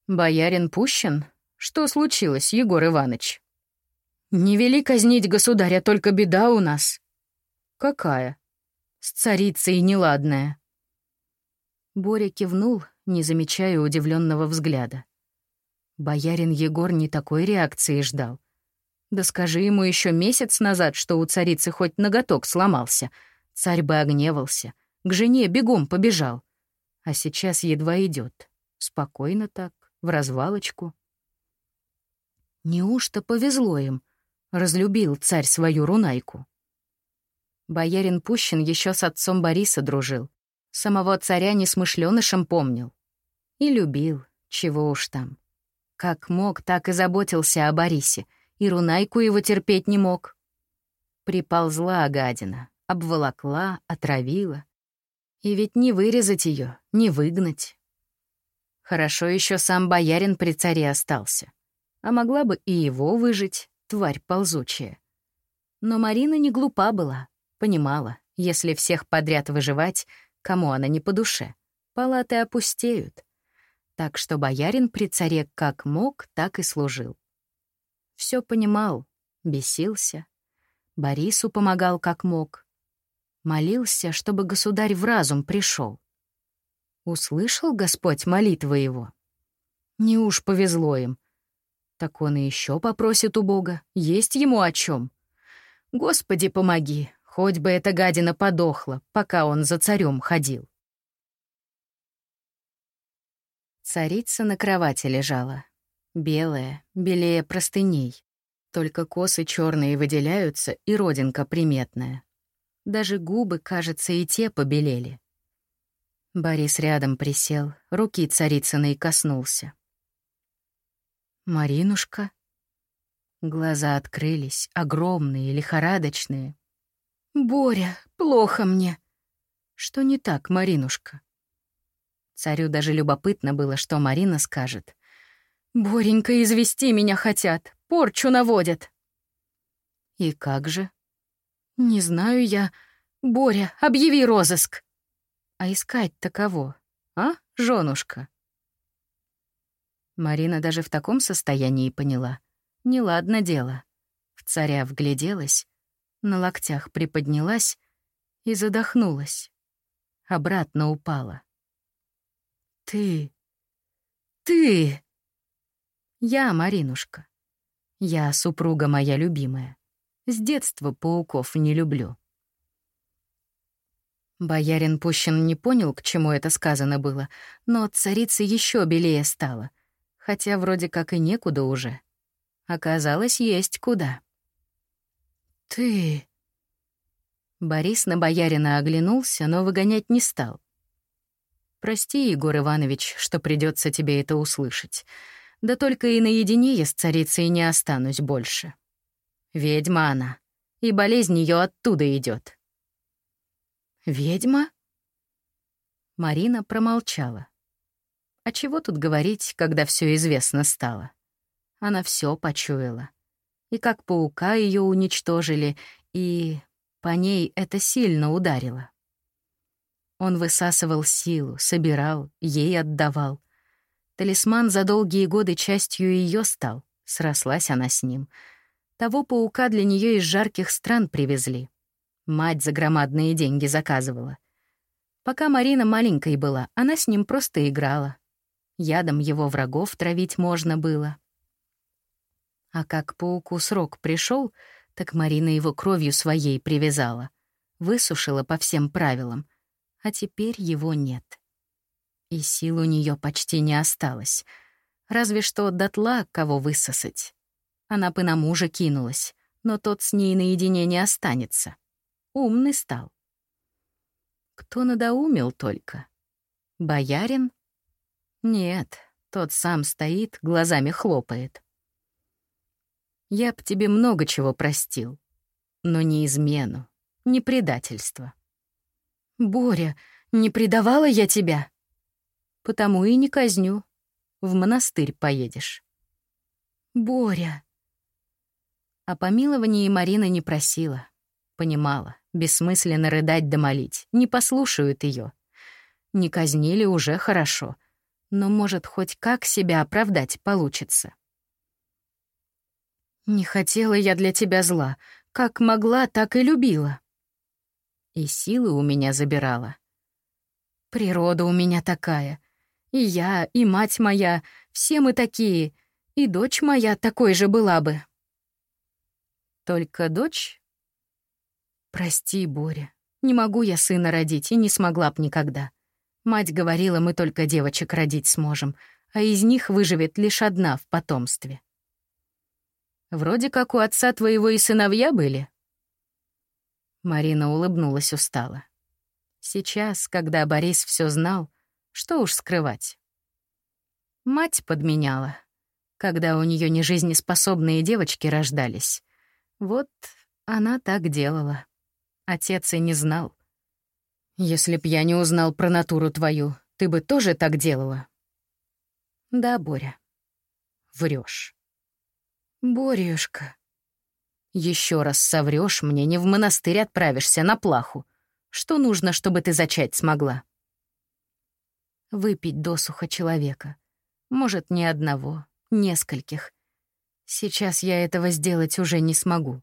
A: «Боярин пущен? Что случилось, Егор Иванович?» «Не вели казнить государя, только беда у нас». «Какая?» «С царицей неладная». Боря кивнул, не замечая удивленного взгляда. Боярин Егор не такой реакции ждал. Да скажи ему еще месяц назад, что у царицы хоть ноготок сломался. Царь бы огневался, к жене бегом побежал. А сейчас едва идет. Спокойно так, в развалочку. Неужто повезло им? Разлюбил царь свою рунайку. Боярин Пущин еще с отцом Бориса дружил. Самого царя несмышленышем помнил. И любил, чего уж там. Как мог, так и заботился о Борисе, и Рунайку его терпеть не мог. Приползла гадина, обволокла, отравила. И ведь не вырезать ее, не выгнать. Хорошо еще сам боярин при царе остался. А могла бы и его выжить, тварь ползучая. Но Марина не глупа была, понимала, если всех подряд выживать — кому она не по душе. Палаты опустеют. Так что боярин при царе как мог, так и служил. Все понимал, бесился. Борису помогал как мог. Молился, чтобы государь в разум пришел. Услышал Господь молитвы его? Не уж повезло им. Так он и еще попросит у Бога, есть ему о чем. Господи, помоги, Хоть бы эта гадина подохла, пока он за царем ходил. Царица на кровати лежала. Белая, белее простыней. Только косы черные выделяются и родинка приметная. Даже губы, кажется, и те побелели. Борис рядом присел, руки царицыной коснулся. «Маринушка?» Глаза открылись, огромные, лихорадочные. «Боря, плохо мне». «Что не так, Маринушка?» Царю даже любопытно было, что Марина скажет. «Боренька, извести меня хотят, порчу наводят». «И как же?» «Не знаю я. Боря, объяви розыск». «А искать-то кого? А, женушка?» Марина даже в таком состоянии поняла. Неладно дело. В царя вгляделась, на локтях приподнялась и задохнулась. Обратно упала. «Ты! Ты!» «Я, Маринушка. Я супруга моя любимая. С детства пауков не люблю». Боярин Пущин не понял, к чему это сказано было, но царица еще белее стала, хотя вроде как и некуда уже. Оказалось, есть куда. «Ты...» Борис на боярина оглянулся, но выгонять не стал. «Прости, Егор Иванович, что придется тебе это услышать. Да только и наедине я с царицей не останусь больше. Ведьма она, и болезнь ее оттуда идет. «Ведьма?» Марина промолчала. А чего тут говорить, когда все известно стало? Она все почуяла и как паука ее уничтожили, и по ней это сильно ударило. Он высасывал силу, собирал, ей отдавал. Талисман за долгие годы частью ее стал, срослась она с ним. Того паука для нее из жарких стран привезли. Мать за громадные деньги заказывала. Пока Марина маленькой была, она с ним просто играла. Ядом его врагов травить можно было. А как пауку срок пришел, так Марина его кровью своей привязала. Высушила по всем правилам. А теперь его нет. И сил у нее почти не осталось. Разве что дотла кого высосать. Она бы на мужа кинулась, но тот с ней наедине не останется. Умный стал. Кто надоумил только? Боярин? Нет, тот сам стоит, глазами хлопает. Я б тебе много чего простил, но не измену, не предательство. Боря,
B: Не предавала я тебя. Потому и не казню. В монастырь поедешь. Боря. О помиловании Марина не просила. Понимала, бессмысленно рыдать да молить. Не послушают ее. Не казнили уже хорошо. Но, может, хоть как себя оправдать получится. Не хотела я для тебя зла. Как могла, так и любила. И силы у меня забирала. Природа у меня такая. И я, и мать моя, все мы такие. И дочь моя такой же была бы. Только дочь? Прости, Боря. Не могу я сына родить и не смогла б никогда. Мать говорила, мы только девочек родить сможем, а из них выживет лишь одна в потомстве. Вроде как у отца твоего и сыновья были. Марина улыбнулась устало. Сейчас, когда Борис все знал, что уж скрывать. Мать подменяла, когда у нее нежизнеспособные девочки рождались. Вот она так делала. Отец и не знал. Если б я не узнал про натуру твою, ты бы тоже так делала? Да, Боря. Врешь. Борюшка. Еще раз соврешь, мне не в монастырь отправишься, на плаху. Что нужно, чтобы ты зачать смогла? Выпить досуха человека. Может, не одного, нескольких. Сейчас я этого сделать уже не смогу.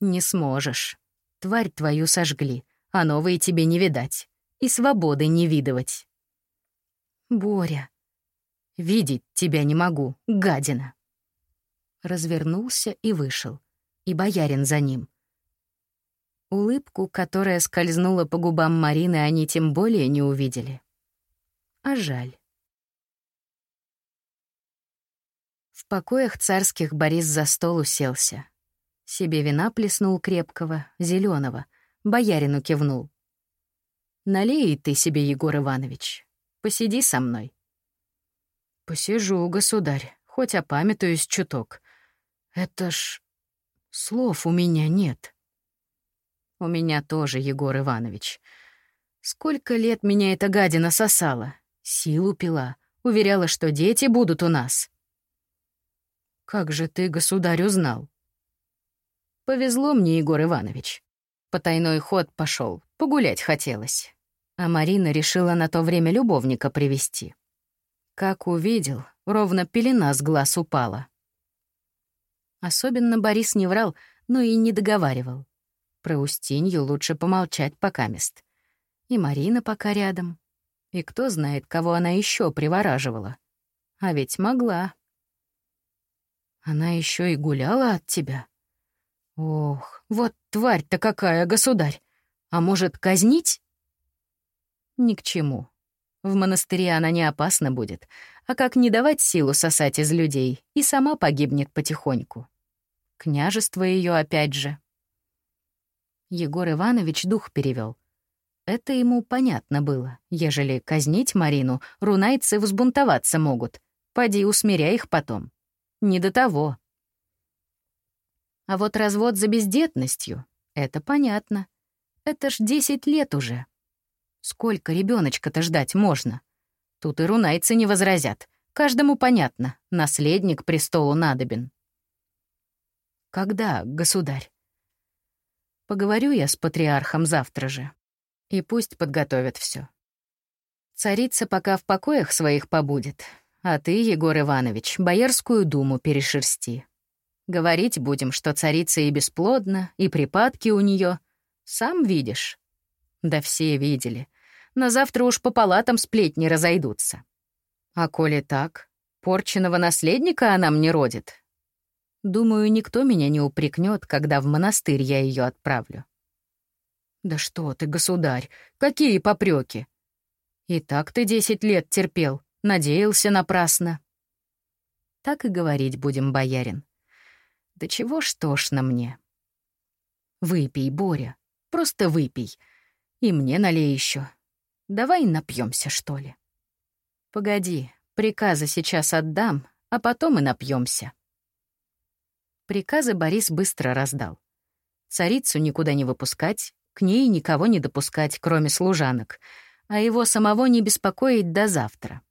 B: Не сможешь. Тварь твою сожгли, а новые тебе не видать. И свободы не видывать. Боря. Видеть тебя не могу, гадина. Развернулся и вышел. И боярин за ним. Улыбку, которая скользнула по губам Марины, они тем более не увидели. А жаль. В покоях царских Борис за стол уселся. Себе вина плеснул крепкого, зеленого, боярину кивнул. «Налей ты себе, Егор Иванович. Посиди со мной». «Посижу, государь, хоть опамятуюсь чуток. Это ж... слов у меня нет». «У меня тоже, Егор Иванович. Сколько лет меня эта гадина сосала, силу пила, уверяла, что дети будут у нас». «Как же ты, государь, узнал?» «Повезло мне, Егор Иванович. Потайной ход пошел, погулять хотелось. А Марина решила на то время любовника привести. Как увидел, ровно пелена с глаз упала. Особенно Борис не врал, но и не договаривал. Про Устинью лучше помолчать пока мест. И Марина пока рядом. И кто знает, кого она еще привораживала. А ведь могла. Она еще и гуляла от тебя? Ох, вот тварь-то какая, государь! А может, казнить? Ни к чему. В монастыре она не опасна будет, а как не давать силу сосать из людей, и сама погибнет потихоньку. Княжество ее опять же. Егор Иванович дух перевел. Это ему понятно было. Ежели казнить Марину, рунайцы взбунтоваться могут. Поди усмиряй их потом. Не до того. А вот развод за бездетностью — это понятно. Это ж 10 лет уже. Сколько ребеночка-то ждать можно? Тут и рунайцы не возразят. Каждому понятно, наследник престолу надобен. Когда, государь? Поговорю я с патриархом завтра же. И пусть подготовят все. Царица пока в покоях своих побудет, а ты, Егор Иванович, Боярскую думу перешерсти. Говорить будем, что царица и бесплодна, и припадки у нее. Сам видишь. Да все видели. На завтра уж по палатам сплетни разойдутся. А коли так, порченного наследника она мне родит. Думаю, никто меня не упрекнет, когда в монастырь я ее отправлю. Да что ты, государь, какие попреки! И так ты десять лет терпел, Надеялся напрасно. Так и говорить будем, боярин. Да чего ж тошно мне. Выпей, Боря, просто выпей. И мне налей еще. Давай напьемся, что ли. Погоди, приказы сейчас отдам, а потом и напьемся. Приказы Борис быстро раздал. Царицу никуда не выпускать, К ней никого не допускать, кроме служанок, а его самого не беспокоить до завтра.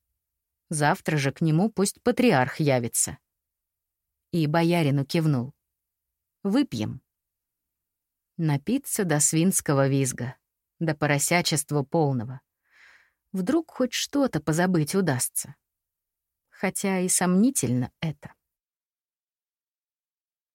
B: Завтра же к нему пусть патриарх явится. И боярину кивнул. «Выпьем». Напиться до свинского визга, до поросячества полного. Вдруг хоть что-то позабыть удастся. Хотя и сомнительно это.